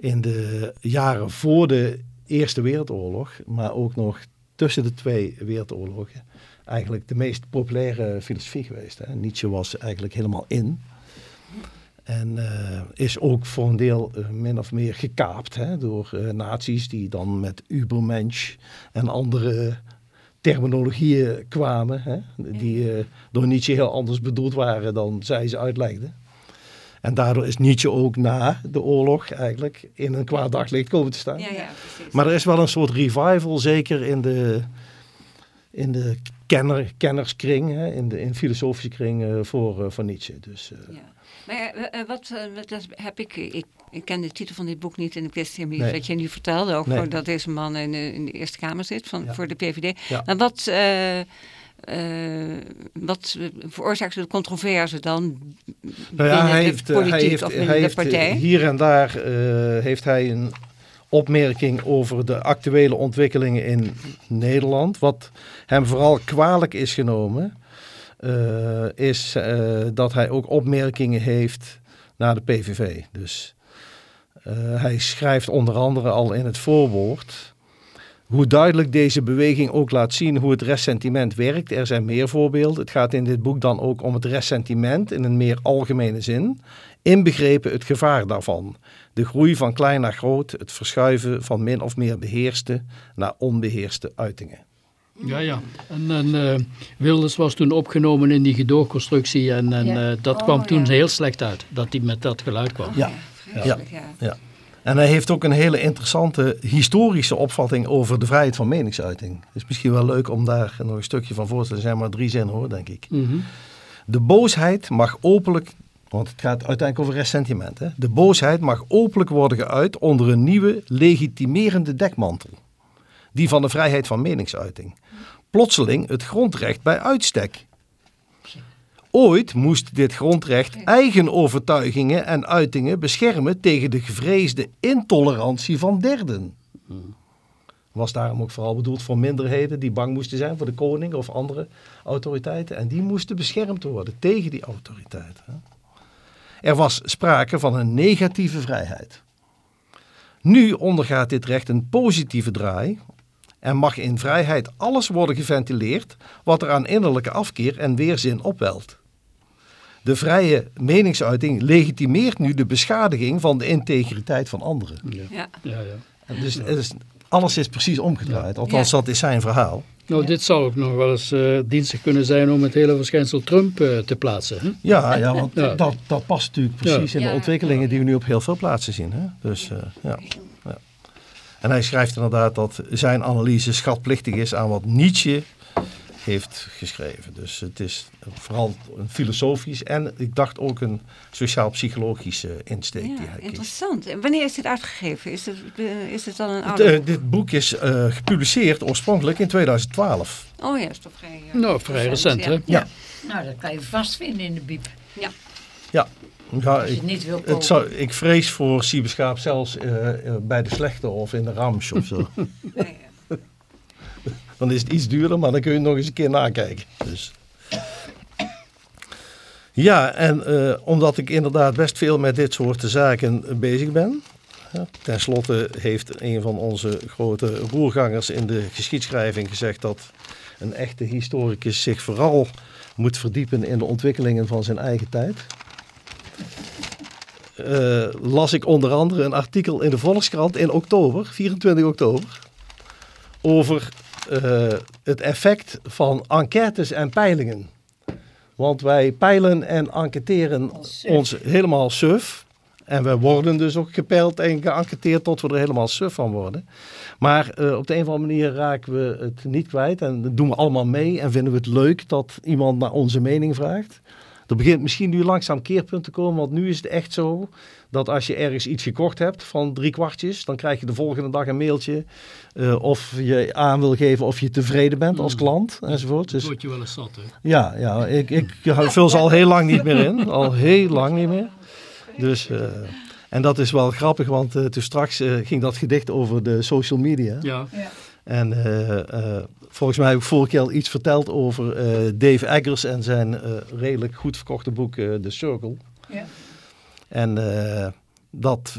in de jaren voor de Eerste Wereldoorlog, maar ook nog tussen de twee wereldoorlogen, eigenlijk de meest populaire filosofie geweest. Hè? Nietzsche was eigenlijk helemaal in. En eh, is ook voor een deel eh, min of meer gekaapt hè, door nazi's die dan met Übermensch en andere terminologieën kwamen. Hè, die door Nietzsche heel anders bedoeld waren dan zij ze uitlegden. En daardoor is Nietzsche ook na de oorlog eigenlijk in een kwaad daglicht komen te staan. Ja, ja. Maar er is wel een soort revival, zeker in de, in de kenner, kennerskring, hè, in de in filosofische kring eh, voor, voor Nietzsche. Dus, eh, Ja. Maar wat, heb ik, ik, ik ken de titel van dit boek niet en ik wist helemaal niet Nee. wat je nu vertelde Nee. dat deze man in, de- in de Eerste Kamer zit van, voor de PVD. Maar wat, eh, wat veroorzaakt de controverse dan Nou binnen ja, hij de heeft, eh, politiek hij heeft, of binnen hij de heeft eh, partij? hier en daar heeft hij een opmerking over de actuele ontwikkelingen in Nederland. Wat hem vooral kwalijk is genomen, is dat hij ook opmerkingen heeft naar de PVV. Dus hij schrijft onder andere al in het voorwoord hoe duidelijk deze beweging ook laat zien hoe het ressentiment werkt. Er zijn meer voorbeelden. Het gaat in dit boek dan ook om het ressentiment in een meer algemene zin, inbegrepen het gevaar daarvan. De groei van klein naar groot, het verschuiven van min of meer beheerste naar onbeheerste uitingen. Ja, ja. En, en eh, Wilders was toen opgenomen in die gedoogconstructie en, en Ja. eh, dat Oh, kwam toen ja. heel slecht uit, dat hij met dat geluid kwam. Ja. vreselijk, ja. Ja. En hij heeft ook een hele interessante historische opvatting over de vrijheid van meningsuiting. Het is misschien wel leuk om daar nog een stukje van voor te stellen. Er zijn maar drie zinnen hoor, denk ik. Mhm. De boosheid mag openlijk Want het gaat uiteindelijk over ressentiment. Hè? De boosheid mag openlijk worden geuit onder een nieuwe legitimerende dekmantel. Die van de vrijheid van meningsuiting. Plotseling het grondrecht bij uitstek. Ooit moest dit grondrecht eigen overtuigingen en uitingen beschermen tegen de gevreesde intolerantie van derden. Was daarom ook vooral bedoeld voor minderheden die bang moesten zijn voor de koning of andere autoriteiten. En die moesten beschermd worden tegen die autoriteiten. Er was sprake van een negatieve vrijheid. Nu ondergaat dit recht een positieve draai en mag in vrijheid alles worden geventileerd wat er aan innerlijke afkeer en weerzin opwelt. De vrije meningsuiting legitimeert nu de beschadiging van de integriteit van anderen. Ja. Ja. Ja, Dus, dus alles is precies omgedraaid. Althans, Ja. dat is zijn verhaal. Nou, dit zou ook nog wel eens eh, dienstig kunnen zijn om het hele verschijnsel Trump eh, te plaatsen. Hè? Ja, ja want Ja. Dat, dat past natuurlijk precies in de Ja. ontwikkelingen die we nu op heel veel plaatsen zien. Hè? Dus, eh, ja. Ja. En hij schrijft inderdaad dat zijn analyse schatplichtig is aan wat Nietzsche heeft geschreven. Dus het is vooral een filosofisch en ik dacht ook een sociaal-psychologische insteek die Ja, hij kiest. interessant. En wanneer is dit uitgegeven? Is het, is het dan een Het, oude... eh, dit boek is eh, gepubliceerd oorspronkelijk in 2012. oh ja, is toch vrij... eh, Nou, vrij recent, hè? Ja. Nou, dat kan je vast vinden in de biep. Ja. Ja, ja Als je ik, het niet wil het zou, ik vrees voor Siebeschaap zelfs bij de slechte of in de Ramsch of zo. [laughs] Ja. Dan is het iets duurder, maar dan kun je nog eens een keer nakijken. Dus. Ja, en eh, omdat ik inderdaad best veel met dit soort zaken bezig ben. Ja, ten slotte heeft een van onze grote roergangers in de geschiedschrijving gezegd dat een echte historicus zich vooral moet verdiepen in de ontwikkelingen van zijn eigen tijd. Eh, las ik onder andere een artikel in de Volkskrant in oktober, 24 oktober, over eh, het effect van enquêtes en peilingen. Want wij peilen en enquêteren ons helemaal suf. En we worden dus ook gepeild en geënquêteerd tot we er helemaal suf van worden. Maar eh, op de een of andere manier raken we het niet kwijt. En dat doen we allemaal mee. En vinden we het leuk dat iemand naar onze mening vraagt. Er begint misschien nu langzaam keerpunt te komen. Want nu is het echt zo dat als je ergens iets gekocht hebt van drie kwartjes. Dan krijg je de volgende dag een mailtje. eh, of je aan wil geven of je tevreden bent als klant enzovoort. Dat Dus word je wel eens zat, hè? ja, ja ik, ik vul ze al heel lang niet meer in. Al heel lang niet meer. Dus, eh, en dat is wel grappig, want eh, toen straks ging dat gedicht over de social media. Ja. En eh, eh, volgens mij heb ik vorige keer al iets verteld over eh, Dave Eggers en zijn eh, redelijk goed verkochte boek eh, The Circle. En eh, dat,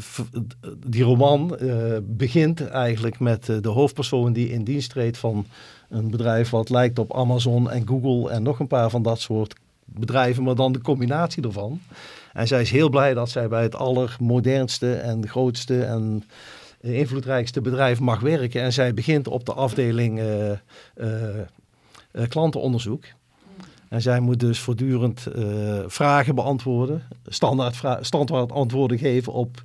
die roman eh, begint eigenlijk met eh, de hoofdpersoon die in dienst treedt van een bedrijf wat lijkt op Amazon en Google en nog een paar van dat soort bedrijven, maar dan de combinatie ervan. En zij is heel blij dat zij bij het allermodernste en grootste en invloedrijkste bedrijf mag werken. En zij begint op de afdeling klantenonderzoek. En zij moet dus voortdurend eh, vragen beantwoorden, standaard, vra- standaard antwoorden geven op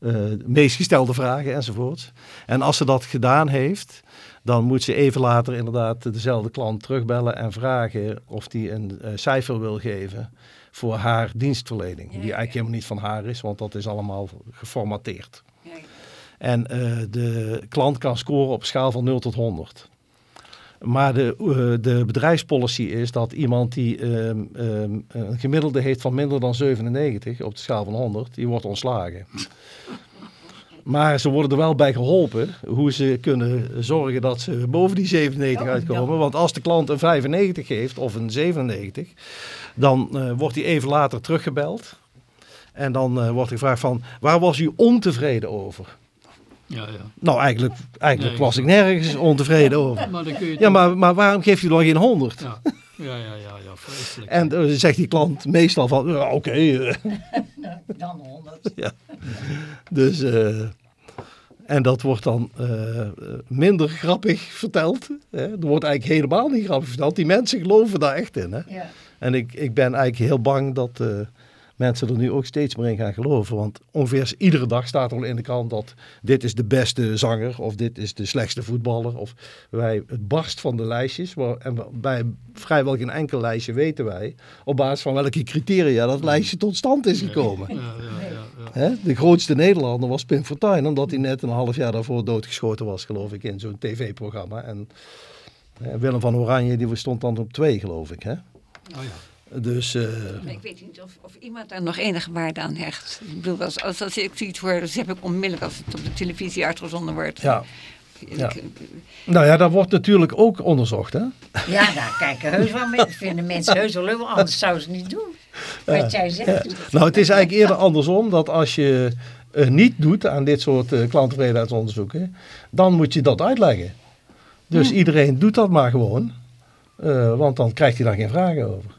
eh, de meest gestelde vragen enzovoort. En als ze dat gedaan heeft, dan moet ze even later inderdaad dezelfde klant terugbellen en vragen of die een eh, cijfer wil geven voor haar dienstverlening. Die eigenlijk helemaal niet van haar is, want dat is allemaal geformateerd. En de klant kan scoren op schaal van 0 tot 100. Maar de, eh, de bedrijfspolicy is dat iemand die ehm, ehm, een gemiddelde heeft van minder dan 97 op de schaal van 100, die wordt ontslagen. Maar ze worden er wel bij geholpen hoe ze kunnen zorgen dat ze boven die 97 Ja, uitkomen. ja. Want als de klant een 95 geeft of een 97, dan eh, wordt hij even later teruggebeld. En dan eh, wordt er gevraagd van, waar was u ontevreden over? Ja, ja. Nou, eigenlijk, eigenlijk Nee, was ik nergens ontevreden over. Maar dan kun je Ja, maar, maar waarom geeft u dan geen 100? Ja, ja, ja, ja, ja vreselijk. En eh, zegt die klant meestal van, ja, oké. eh. Dan 100. [laughs] dus, eh, en dat wordt dan minder grappig verteld. Hè? Er wordt eigenlijk helemaal niet grappig verteld. Die mensen geloven daar echt in. Hè? Ja. En ik, ik ben eigenlijk heel bang dat eh, mensen er nu ook steeds meer in gaan geloven. Want ongeveer iedere dag staat er al in de krant dat dit is de beste zanger of dit is de slechtste voetballer. Of wij, het barst van de lijstjes. En bij vrijwel geen enkel lijstje weten wij op basis van welke criteria dat lijstje tot stand is gekomen. Ja, ja, ja? De grootste Nederlander was Pim Fortuyn, omdat hij net een half jaar daarvoor doodgeschoten was, geloof ik, in zo'n tv-programma. En eh, Willem van Oranje, die stond dan op twee, geloof ik. Hè? Oh, ja. Dus eh, Maar ik weet niet of, of iemand daar nog enige waarde aan hecht. Ik bedoel, als, als, als ik zoiets hoor, dus heb ik onmiddellijk als het op de televisie uitgezonden wordt. ja. Nou ja, dat wordt natuurlijk ook onderzocht. Hè? Ja, daar kijken heus wel mee. Vinden mensen heus wel leuk, anders zouden ze niet doen. Wat jij zegt. Nou, het is eigenlijk eerder andersom, dat als je eh, niet doet aan dit soort eh klanttevredenheidsonderzoeken, dan moet je dat uitleggen. Dus iedereen doet dat maar gewoon, eh, want dan krijgt hij daar geen vragen over.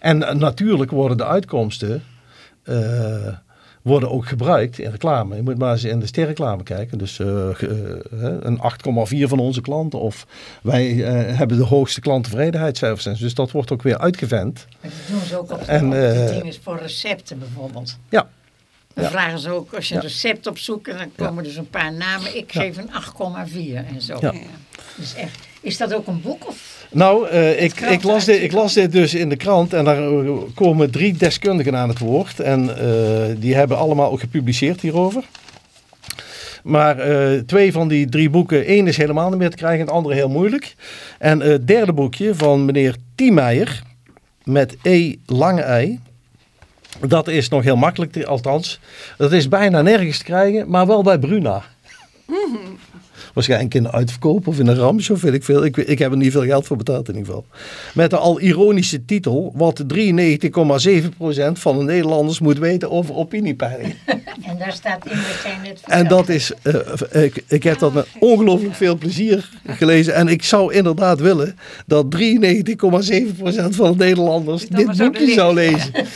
En natuurlijk worden de uitkomsten eh, worden ook gebruikt in reclame. Je moet maar eens in de sterreclame kijken. Dus eh, eh, een 8,4 van onze klanten. Of wij hebben de hoogste klanttevredenheidscijfers. Dus dat wordt ook weer uitgevend. Maar dat doen ze ook op de, En, de dingen voor recepten bijvoorbeeld. Ja. Dan Ja. vragen ze ook, als je een Ja. recept opzoekt, en dan komen dus een paar namen. Ik geef een 8,4 en zo. Ja. Dus echt, is dat ook een boek? Of? Nou, eh, ik, ik, las dit, ik las dit dus in de krant en daar eh, komen drie deskundigen aan het woord. En eh, die hebben allemaal ook gepubliceerd hierover. Maar twee van die drie boeken, één is helemaal niet meer te krijgen, het andere heel moeilijk. En het derde boekje van meneer Tiemeijer met E lange ei. Dat is nog heel makkelijk, althans. Dat is bijna nergens te krijgen, maar wel bij Bruna. [laughs] Waarschijnlijk in de uitverkoop of in een Rams of weet ik veel. Ik, ik heb er niet veel geld voor betaald in ieder geval. Met de al ironische titel wat 93,7% van de Nederlanders moet weten over opiniepeilingen. [laughs] En daar staat in wat jij net En dat is, eh, ik, ik heb dat met ongelooflijk veel plezier gelezen. En ik zou inderdaad willen dat 93,7% van de Nederlanders Dit boekje zou lezen. lezen.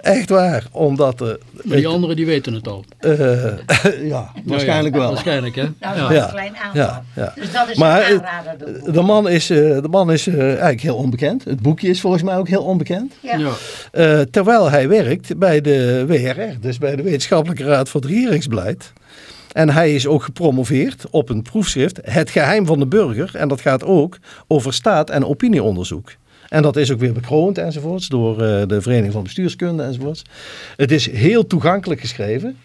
Echt waar. Omdat, eh, Maar die anderen die weten het al. eh, [laughs] ja, waarschijnlijk Ja, ja, wel. Waarschijnlijk, hè? Nou, Ja. dat is Ja. een klein aantal. Ja, ja. Dus dat is Maar, een aanrader. dat. De man is, eh, de man is eh, eigenlijk heel onbekend. Het boekje is volgens mij ook heel onbekend. Ja. Ja. Eh, terwijl hij werkt bij de WRR, dus bij de Wetenschappelijke Raad voor het Regeringsbeleid. En hij is ook gepromoveerd op een proefschrift Het geheim van de burger. En dat gaat ook over staat- en opinieonderzoek. En dat is ook weer bekroond enzovoorts door eh, de Vereniging van Bestuurskunde enzovoorts. Het is heel toegankelijk geschreven.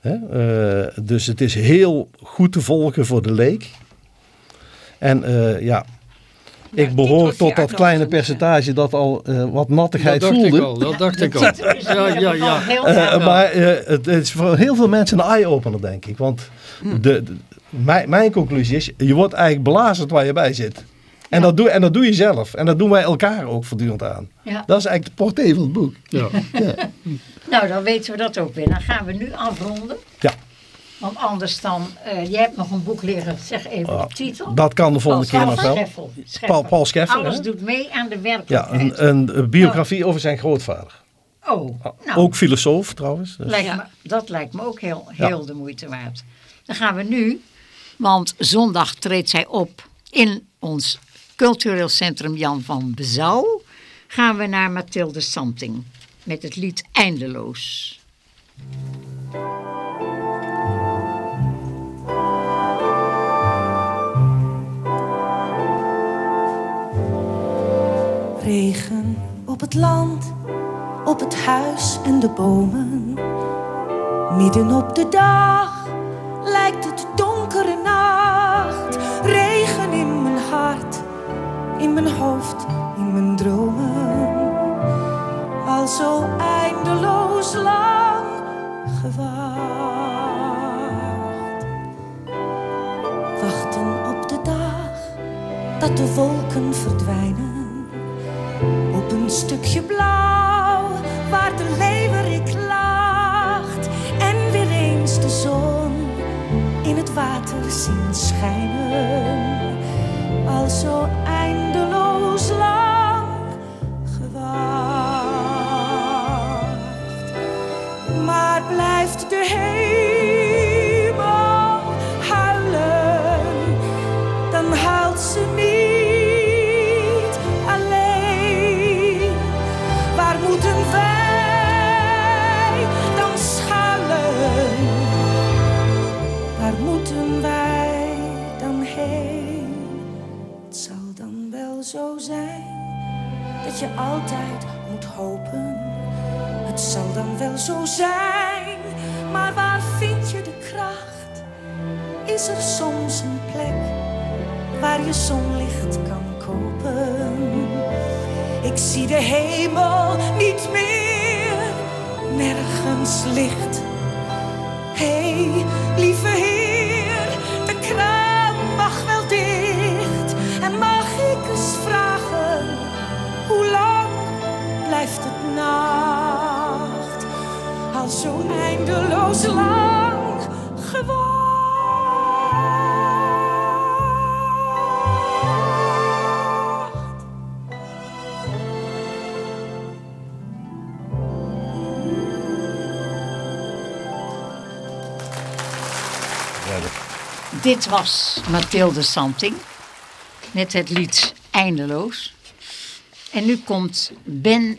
Eh, dus het is heel goed te volgen voor de leek. En eh, ja, ik behoor tot dat kleine percentage dat al eh, wat Dat nattigheid dacht voelde. ik al, dat dacht ik al. Ja, ja, ja. Eh. Maar eh, het, is voor heel veel mensen een eye-opener, denk ik. Want Hm. de, de- mijn, mijn conclusie is, je wordt eigenlijk belazerd waar je bij zit. En, dat doe, en dat doe je zelf. En dat doen wij elkaar ook voortdurend aan. Ja. Dat is eigenlijk de portée van het boek. Ja. [laughs] Nou, dan weten we dat ook weer. Dan gaan we nu afronden. Ja, Want anders dan, eh, je hebt nog een boek liggen, zeg even de titel. dat kan de volgende keer nog wel. Scheffel. Scheffel. Paul, Paul Scheffer. Alles hè? doet mee aan de Ja, werkelijkheid. een, een biografie over zijn grootvader. oh, nou, Ook filosoof trouwens. Dus. lijkt Ja. me, dat lijkt me ook heel, Ja. heel de moeite waard. Dan gaan we nu, want zondag treedt zij op in ons cultureel centrum Jan van Bezouw. Gaan we naar Mathilde Santing met het lied Eindeloos. Regen op het land, op het huis en de bomen. Midden op de dag lijkt het donkere nacht. Regen in mijn hart, in mijn hoofd, in mijn dromen. Al zo eindeloos lang gewacht. Wachten op de dag dat de wolken verdwijnen stukje blauw waar de leeuwerik lacht. En weer eens de zon in het water zien schijnen. Al zo eindeloos je altijd moet hopen. Het zal dan wel zo zijn, maar waar vind je de kracht? Is er soms een plek waar je zonlicht kan kopen? Ik zie de hemel niet meer, nergens licht. Hé, lieve Heer, de kraan zo eindeloos lang. Dit was Mathilde Santing met het lied Eindeloos. En nu komt Ben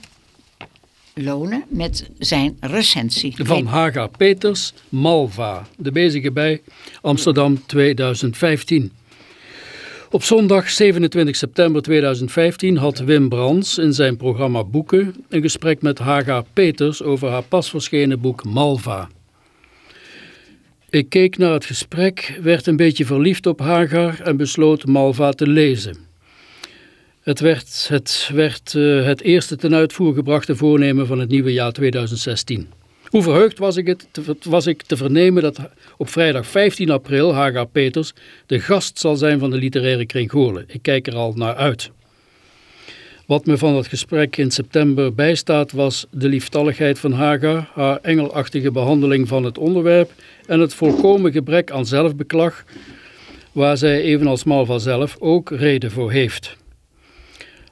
Lonen met zijn recensie. Van Haga Peters, Malva, de bezige bij Amsterdam 2015. Op zondag 27 september 2015 had Wim Brands in zijn programma Boeken een gesprek met Haga Peters over haar pas verschenen boek Malva. Ik keek naar het gesprek, werd een beetje verliefd op Hagar en besloot Malva te lezen. Het werd het, werd, uh, het eerste ten uitvoer gebrachte voornemen van het nieuwe jaar 2016. Hoe verheugd was ik, het, was ik te vernemen dat op vrijdag 15 april Hagar Peters de gast zal zijn van de literaire kring Goorlen. Ik kijk er al naar uit. Wat me van het gesprek in september bijstaat was de lieftalligheid van Hagar, haar engelachtige behandeling van het onderwerp en het volkomen gebrek aan zelfbeklag, waar zij evenals Malva zelf ook reden voor heeft.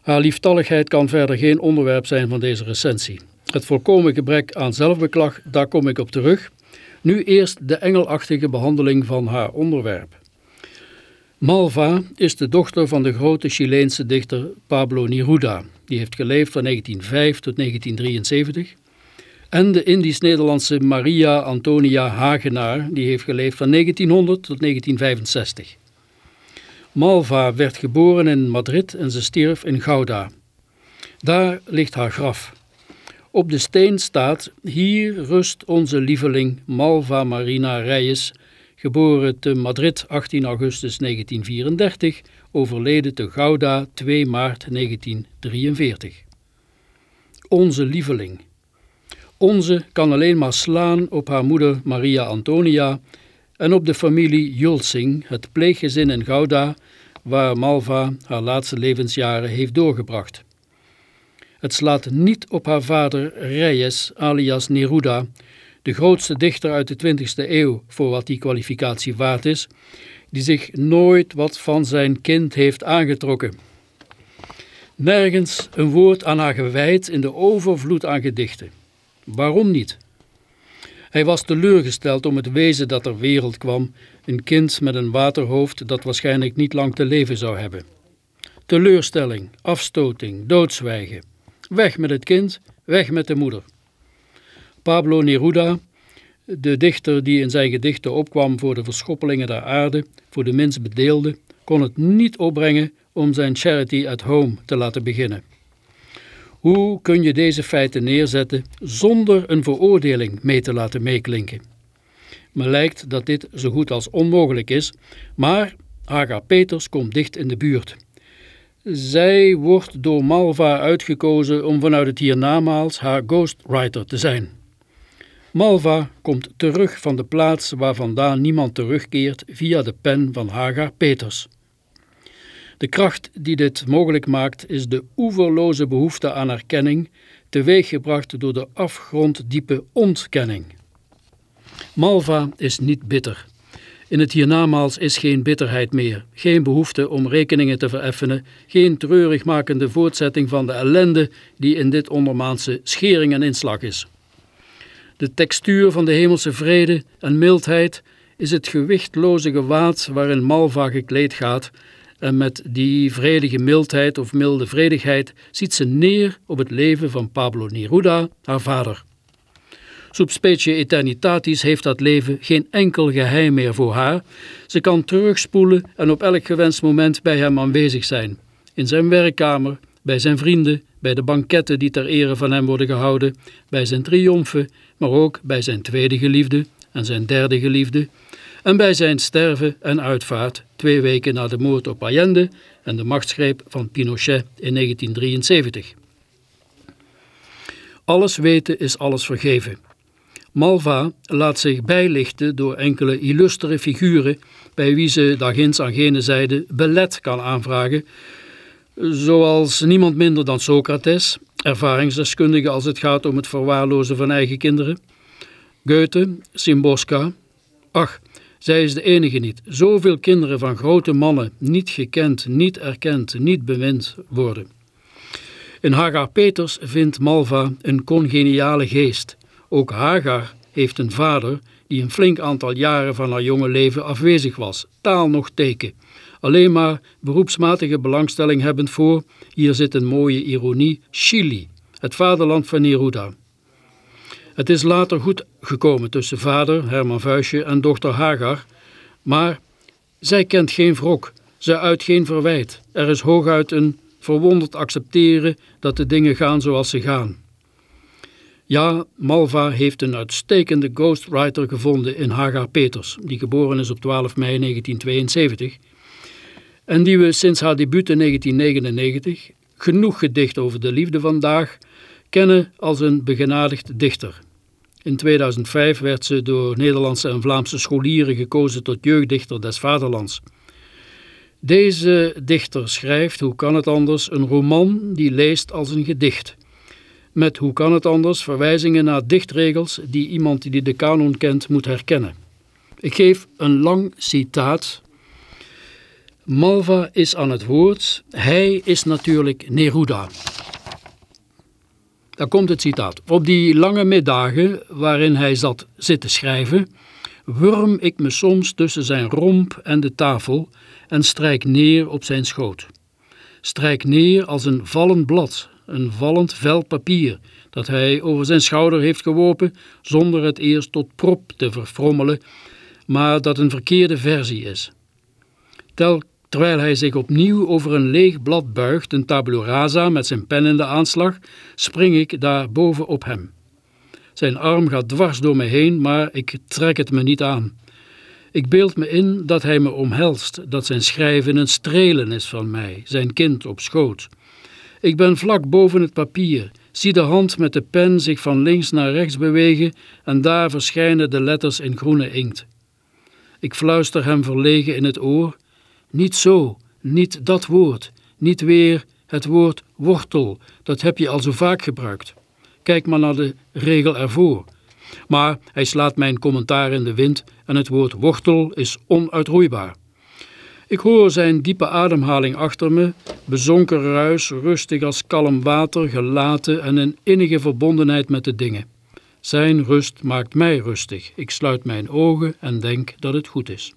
Haar lieftalligheid kan verder geen onderwerp zijn van deze recensie. Het volkomen gebrek aan zelfbeklag, daar kom ik op terug. Nu eerst de engelachtige behandeling van haar onderwerp. Malva is de dochter van de grote Chileense dichter Pablo Neruda. Die heeft geleefd van 1905 tot 1973. En de Indisch-Nederlandse Maria Antonia Hagenaar. Die heeft geleefd van 1900 tot 1965. Malva werd geboren in Madrid en ze stierf in Gouda. Daar ligt haar graf. Op de steen staat, hier rust onze lieveling Malva Marina Reyes, geboren te Madrid 18 augustus 1934, overleden te Gouda 2 maart 1943. Onze lieveling. Onze kan alleen maar slaan op haar moeder Maria Antonia en op de familie Julsing, het pleeggezin in Gouda, waar Malva haar laatste levensjaren heeft doorgebracht. Het slaat niet op haar vader Reyes alias Neruda, de grootste dichter uit de 20e eeuw voor wat die kwalificatie waard is, die zich nooit wat van zijn kind heeft aangetrokken. Nergens een woord aan haar gewijd in de overvloed aan gedichten. Waarom niet? Hij was teleurgesteld om het wezen dat ter wereld kwam, een kind met een waterhoofd dat waarschijnlijk niet lang te leven zou hebben. Teleurstelling, afstoting, doodzwijgen. Weg met het kind, weg met de moeder. Pablo Neruda, de dichter die in zijn gedichten opkwam voor de verschoppelingen der aarde, voor de minst bedeelden, kon het niet opbrengen om zijn Charity at Home te laten beginnen. Hoe kun je deze feiten neerzetten zonder een veroordeling mee te laten meeklinken? Me lijkt dat dit zo goed als onmogelijk is, maar Haga Peters komt dicht in de buurt. Zij wordt door Malva uitgekozen om vanuit het hiernamaals haar ghostwriter te zijn. Malva komt terug van de plaats waar vandaan niemand terugkeert via de pen van Hagar Peters. De kracht die dit mogelijk maakt is de oeverloze behoefte aan erkenning, teweeggebracht door de afgronddiepe ontkenning. Malva is niet bitter. In het hiernamaals is geen bitterheid meer, geen behoefte om rekeningen te vereffenen, geen treurigmakende voortzetting van de ellende die in dit ondermaanse schering en inslag is. De textuur van de hemelse vrede en mildheid is het gewichtloze gewaad waarin Malva gekleed gaat en met die vredige mildheid of milde vredigheid ziet ze neer op het leven van Pablo Neruda, haar vader. Sub specie eternitatis heeft dat leven geen enkel geheim meer voor haar. Ze kan terugspoelen en op elk gewenst moment bij hem aanwezig zijn. In zijn werkkamer, bij zijn vrienden, bij de banketten die ter ere van hem worden gehouden, bij zijn triomfen, maar ook bij zijn tweede geliefde en zijn derde geliefde, en bij zijn sterven en uitvaart twee weken na de moord op Allende en de machtsgreep van Pinochet in 1973. Alles weten is alles vergeven. Malva laat zich bijlichten door enkele illustere figuren bij wie ze dagins aan gene zijde belet kan aanvragen, zoals niemand minder dan Socrates, ervaringsdeskundige als het gaat om het verwaarlozen van eigen kinderen, Goethe, Simboska. Ach, zij is de enige niet. Zoveel kinderen van grote mannen niet gekend, niet erkend, niet bemind worden. In Hagar Peters vindt Malva een congeniale geest. Ook Hagar heeft een vader die een flink aantal jaren van haar jonge leven afwezig was, taal nog teken. Alleen maar beroepsmatige belangstelling hebbend voor, hier zit een mooie ironie, Chili, het vaderland van Neruda. Het is later goed gekomen tussen vader, Herman Vuistje, en dochter Hagar, maar zij kent geen wrok, zij uit geen verwijt. Er is hooguit een verwonderd accepteren dat de dingen gaan zoals ze gaan. Ja, Malva heeft een uitstekende ghostwriter gevonden in Hagar Peters, die geboren is op 12 mei 1972, en die we sinds haar debuut in 1999, genoeg gedicht over de liefde vandaag, kennen als een begenadigd dichter. In 2005 werd ze door Nederlandse en Vlaamse scholieren gekozen tot jeugddichter des vaderlands. Deze dichter schrijft, hoe kan het anders, een roman die leest als een gedicht. Met hoe kan het anders verwijzingen naar dichtregels die iemand die de kanon kent moet herkennen. Ik geef een lang citaat. Malva is aan het woord, hij is natuurlijk Neruda. Daar komt het citaat. Op die lange middagen waarin hij zat zitten schrijven, wurm ik me soms tussen zijn romp en de tafel en strijk neer op zijn schoot. Strijk neer als een vallend blad, een vallend vel papier, dat hij over zijn schouder heeft geworpen zonder het eerst tot prop te verfrommelen, maar dat een verkeerde versie is. Tel Terwijl hij zich opnieuw over een leeg blad buigt, een tabula rasa met zijn pen in de aanslag, spring ik daar boven op hem. Zijn arm gaat dwars door me heen, maar ik trek het me niet aan. Ik beeld me in dat hij me omhelst, dat zijn schrijven een strelen is van mij, zijn kind op schoot. Ik ben vlak boven het papier, zie de hand met de pen zich van links naar rechts bewegen en daar verschijnen de letters in groene inkt. Ik fluister hem verlegen in het oor, niet zo, niet dat woord, niet weer het woord wortel, dat heb je al zo vaak gebruikt. Kijk maar naar de regel ervoor. Maar hij slaat mijn commentaar in de wind en het woord wortel is onuitroeibaar. Ik hoor zijn diepe ademhaling achter me, bezonken ruis, rustig als kalm water, gelaten en een innige verbondenheid met de dingen. Zijn rust maakt mij rustig. Ik sluit mijn ogen en denk dat het goed is.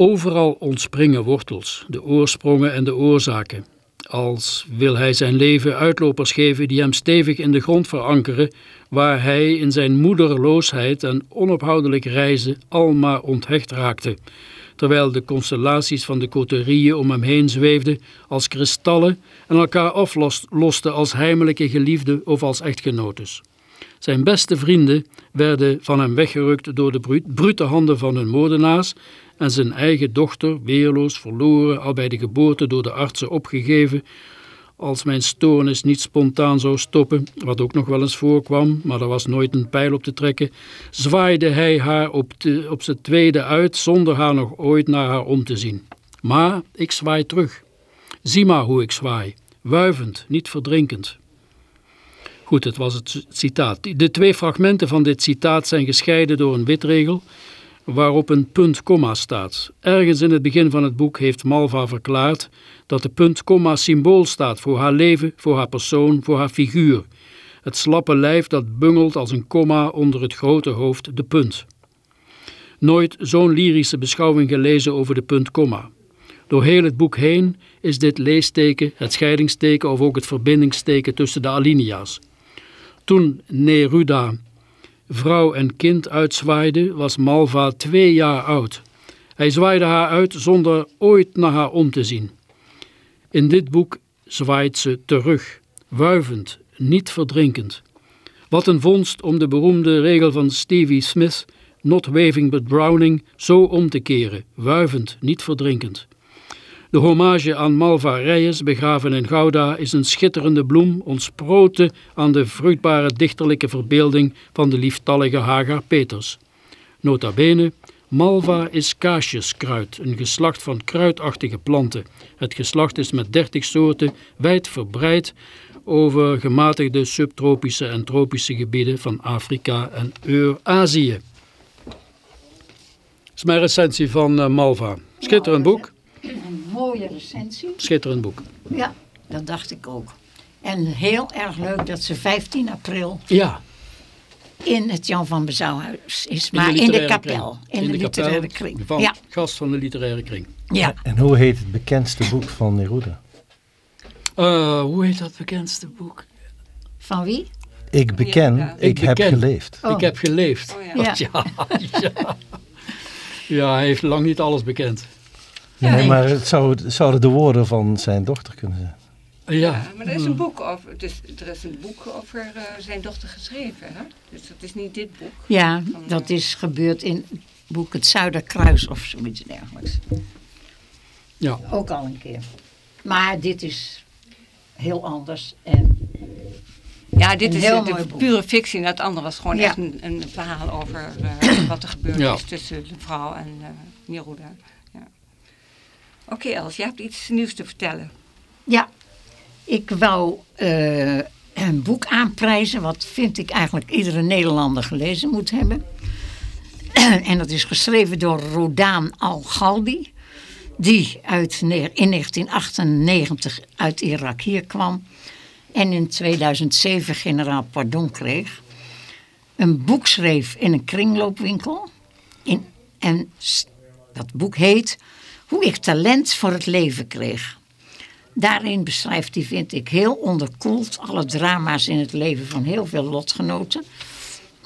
Overal ontspringen wortels, de oorsprongen en de oorzaken. Als wil hij zijn leven uitlopers geven die hem stevig in de grond verankeren, waar hij in zijn moederloosheid en onophoudelijk reizen almaar onthecht raakte, terwijl de constellaties van de coterieën om hem heen zweefden als kristallen en elkaar aflosten als heimelijke geliefden of als echtgenotes. Zijn beste vrienden werden van hem weggerukt door de brute handen van hun moordenaars en zijn eigen dochter, weerloos, verloren, al bij de geboorte door de artsen opgegeven, als mijn stoornis niet spontaan zou stoppen, wat ook nog wel eens voorkwam, maar er was nooit een pijl op te trekken, zwaaide hij haar op, op zijn tweede uit, zonder haar nog ooit naar haar om te zien. Maar ik zwaai terug. Zie maar hoe ik zwaai, wuivend, niet verdrinkend. Goed, het was het citaat. De twee fragmenten van dit citaat zijn gescheiden door een witregel, waarop een punt-komma staat. Ergens in het begin van het boek heeft Malva verklaard dat de punt-komma symbool staat voor haar leven, voor haar persoon, voor haar figuur. Het slappe lijf dat bungelt als een komma onder het grote hoofd, de punt. Nooit zo'n lyrische beschouwing gelezen over de punt-komma. Door heel het boek heen is dit leesteken, het scheidingsteken of ook het verbindingsteken tussen de alinea's. Toen Neruda vrouw en kind uitzwaaide, was Malva twee jaar oud. Hij zwaaide haar uit zonder ooit naar haar om te zien. In dit boek zwaait ze terug, wuivend, niet verdrinkend. Wat een vondst om de beroemde regel van Stevie Smith, not waving but drowning, zo om te keren, wuivend, niet verdrinkend. De hommage aan Malva Reyes, begraven in Gouda, is een schitterende bloem, ontsproten aan de vruchtbare dichterlijke verbeelding van de lieftallige Hagar Peters. Nota bene, Malva is kaasjeskruid, een geslacht van kruidachtige planten. Het geslacht is met 30 soorten wijd verbreid over gematigde subtropische en tropische gebieden van Afrika en Eurazië. Dat is mijn recensie van eh, Malva. Schitterend boek. [clears throat] Een mooie recensie. Schitterend boek. Ja, dat dacht ik ook. En heel erg leuk dat ze 15 april Ja, in het Jan van Bezouwhuis is. in Maar de in de kapel. In, de, literaire kring. Van Ja, gast van de literaire kring. ja. En hoe heet het bekendste boek van Neruda? Eh, hoe heet dat bekendste boek? Van wie? Ik beken, Ja. ik, Ik heb beken. geleefd. Oh. Ik heb geleefd. Oh ja. Ja. [laughs] Ja, ja. ja, hij heeft lang niet alles bekend. Nee, maar het zou, zouden de woorden van zijn dochter kunnen zijn. Ja, Ja, maar er is een boek over, dus er is een boek over eh, zijn dochter geschreven, hè? Dus dat is niet dit boek. Ja, dat is gebeurd in het boek Het Zuiderkruis of zoiets dergelijks. ja. Ook al een keer. Maar dit is heel anders. En Ja, dit Een is heel de mooi boek. pure fictie en dat andere was gewoon Ja. echt een, een verhaal over eh, wat er gebeurd Ja. is tussen de vrouw en eh Neruda. Oké Els, je hebt iets nieuws te vertellen. ja, ik wou eh, een boek aanprijzen. Wat vind ik eigenlijk iedere Nederlander gelezen moet hebben. [clears throat] en dat is geschreven door Rodaan Al-Galdi. Die uit, in 1998 uit Irak hier kwam. En in 2007 generaal pardon kreeg. Een boek schreef in een kringloopwinkel. In, en dat boek heet Hoe ik talent voor het leven kreeg. Daarin beschrijft hij, vind ik, heel onderkoeld alle drama's in het leven van heel veel lotgenoten.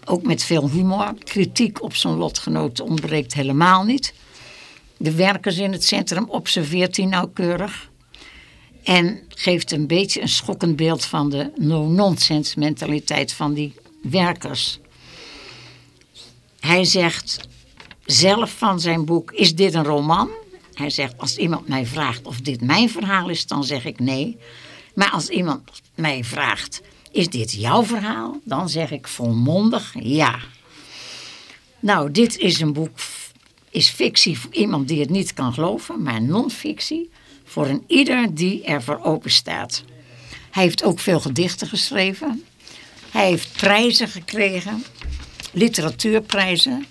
Ook met veel humor. Kritiek op zo'n lotgenoten ontbreekt helemaal niet. De werkers in het centrum observeert hij nauwkeurig. En geeft een beetje een schokkend beeld van de no-nonsense mentaliteit van die werkers. Hij zegt zelf van zijn boek, is dit een roman? Hij zegt, als iemand mij vraagt of dit mijn verhaal is, dan zeg ik nee. Maar als iemand mij vraagt, is dit jouw verhaal? Dan zeg ik volmondig ja. Nou, dit is een boek, is fictie voor iemand die het niet kan geloven, maar non-fictie voor een ieder die ervoor open staat. Hij heeft ook veel gedichten geschreven. Hij heeft prijzen gekregen, literatuurprijzen.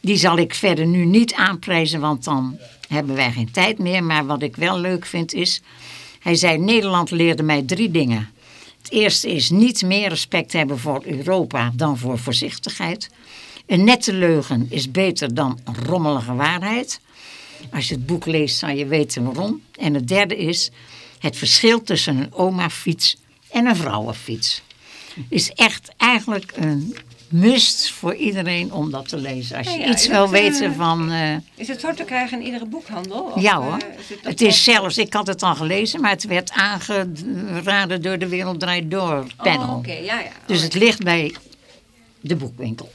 Die zal ik verder nu niet aanprijzen, want dan hebben wij geen tijd meer. Maar wat ik wel leuk vind is, hij zei Nederland leerde mij drie dingen. Het eerste is niet meer respect hebben voor Europa dan voor voorzichtigheid. Een nette leugen is beter dan rommelige waarheid. Als je het boek leest zal je weten waarom. En het derde is het verschil tussen een oma-fiets en een vrouwenfiets. Is echt eigenlijk een must voor iedereen om dat te lezen. Als je Ja, ja, iets wil het, eh, weten van... eh, Is het zo te krijgen in iedere boekhandel? Of, ja eh, hoor. is het, Het is zelfs, ik had het al gelezen, maar het werd aangeraden door de Wereld Draait Door panel. Oh, Oké, ja, ja. Dus het ligt bij de boekwinkel.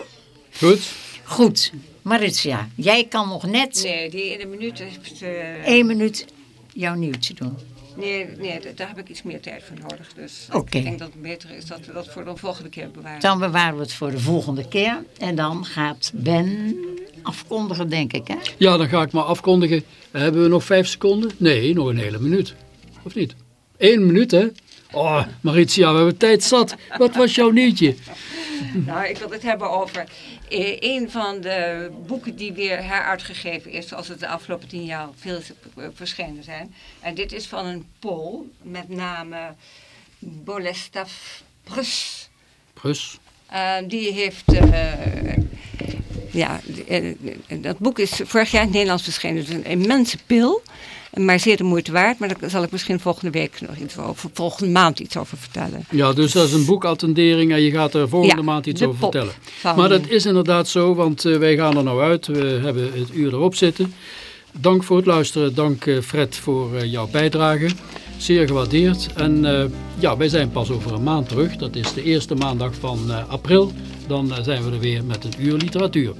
[laughs] Goed. Goed, Maritja, jij kan nog net Nee, die in een minuut heeft... eh, één minuut jouw nieuwtje doen. Nee, nee, daar heb ik iets meer tijd voor nodig. Dus Oké. ik denk dat het beter is dat we dat voor de volgende keer bewaren. Dan bewaren we het voor de volgende keer. En dan gaat Ben afkondigen, denk ik, hè? Ja, dan ga ik maar afkondigen. Hebben we nog vijf seconden? Nee, nog een hele minuut. Of niet? Eén minuut, hè? Oh, Maritia, we hebben tijd zat. Wat was jouw nieuwtje? Nou, ik wil het hebben over eh, een van de boeken die weer heruitgegeven is, zoals het de afgelopen tien jaar veel eh, verschenen zijn. En dit is van een Pool, met name Bolestav Prus. Prus. Eh, die heeft, ja, dat boek is vorig jaar in het Nederlands verschenen. Het is een immense pil. Maar zeer de moeite waard. Maar daar zal ik misschien volgende week nog iets over, volgende maand iets over vertellen. Ja, dus dat is een boekattendering en je gaat er volgende Ja, maand iets over vertellen. van- Maar dat is inderdaad zo, want eh, wij gaan er nou uit. We hebben het uur erop zitten. Dank voor het luisteren. Dank eh, Fred voor eh, jouw bijdrage. Zeer gewaardeerd. En ja, wij zijn pas over een maand terug. Dat is de eerste maandag van april. Dan zijn we er weer met een uur literatuur.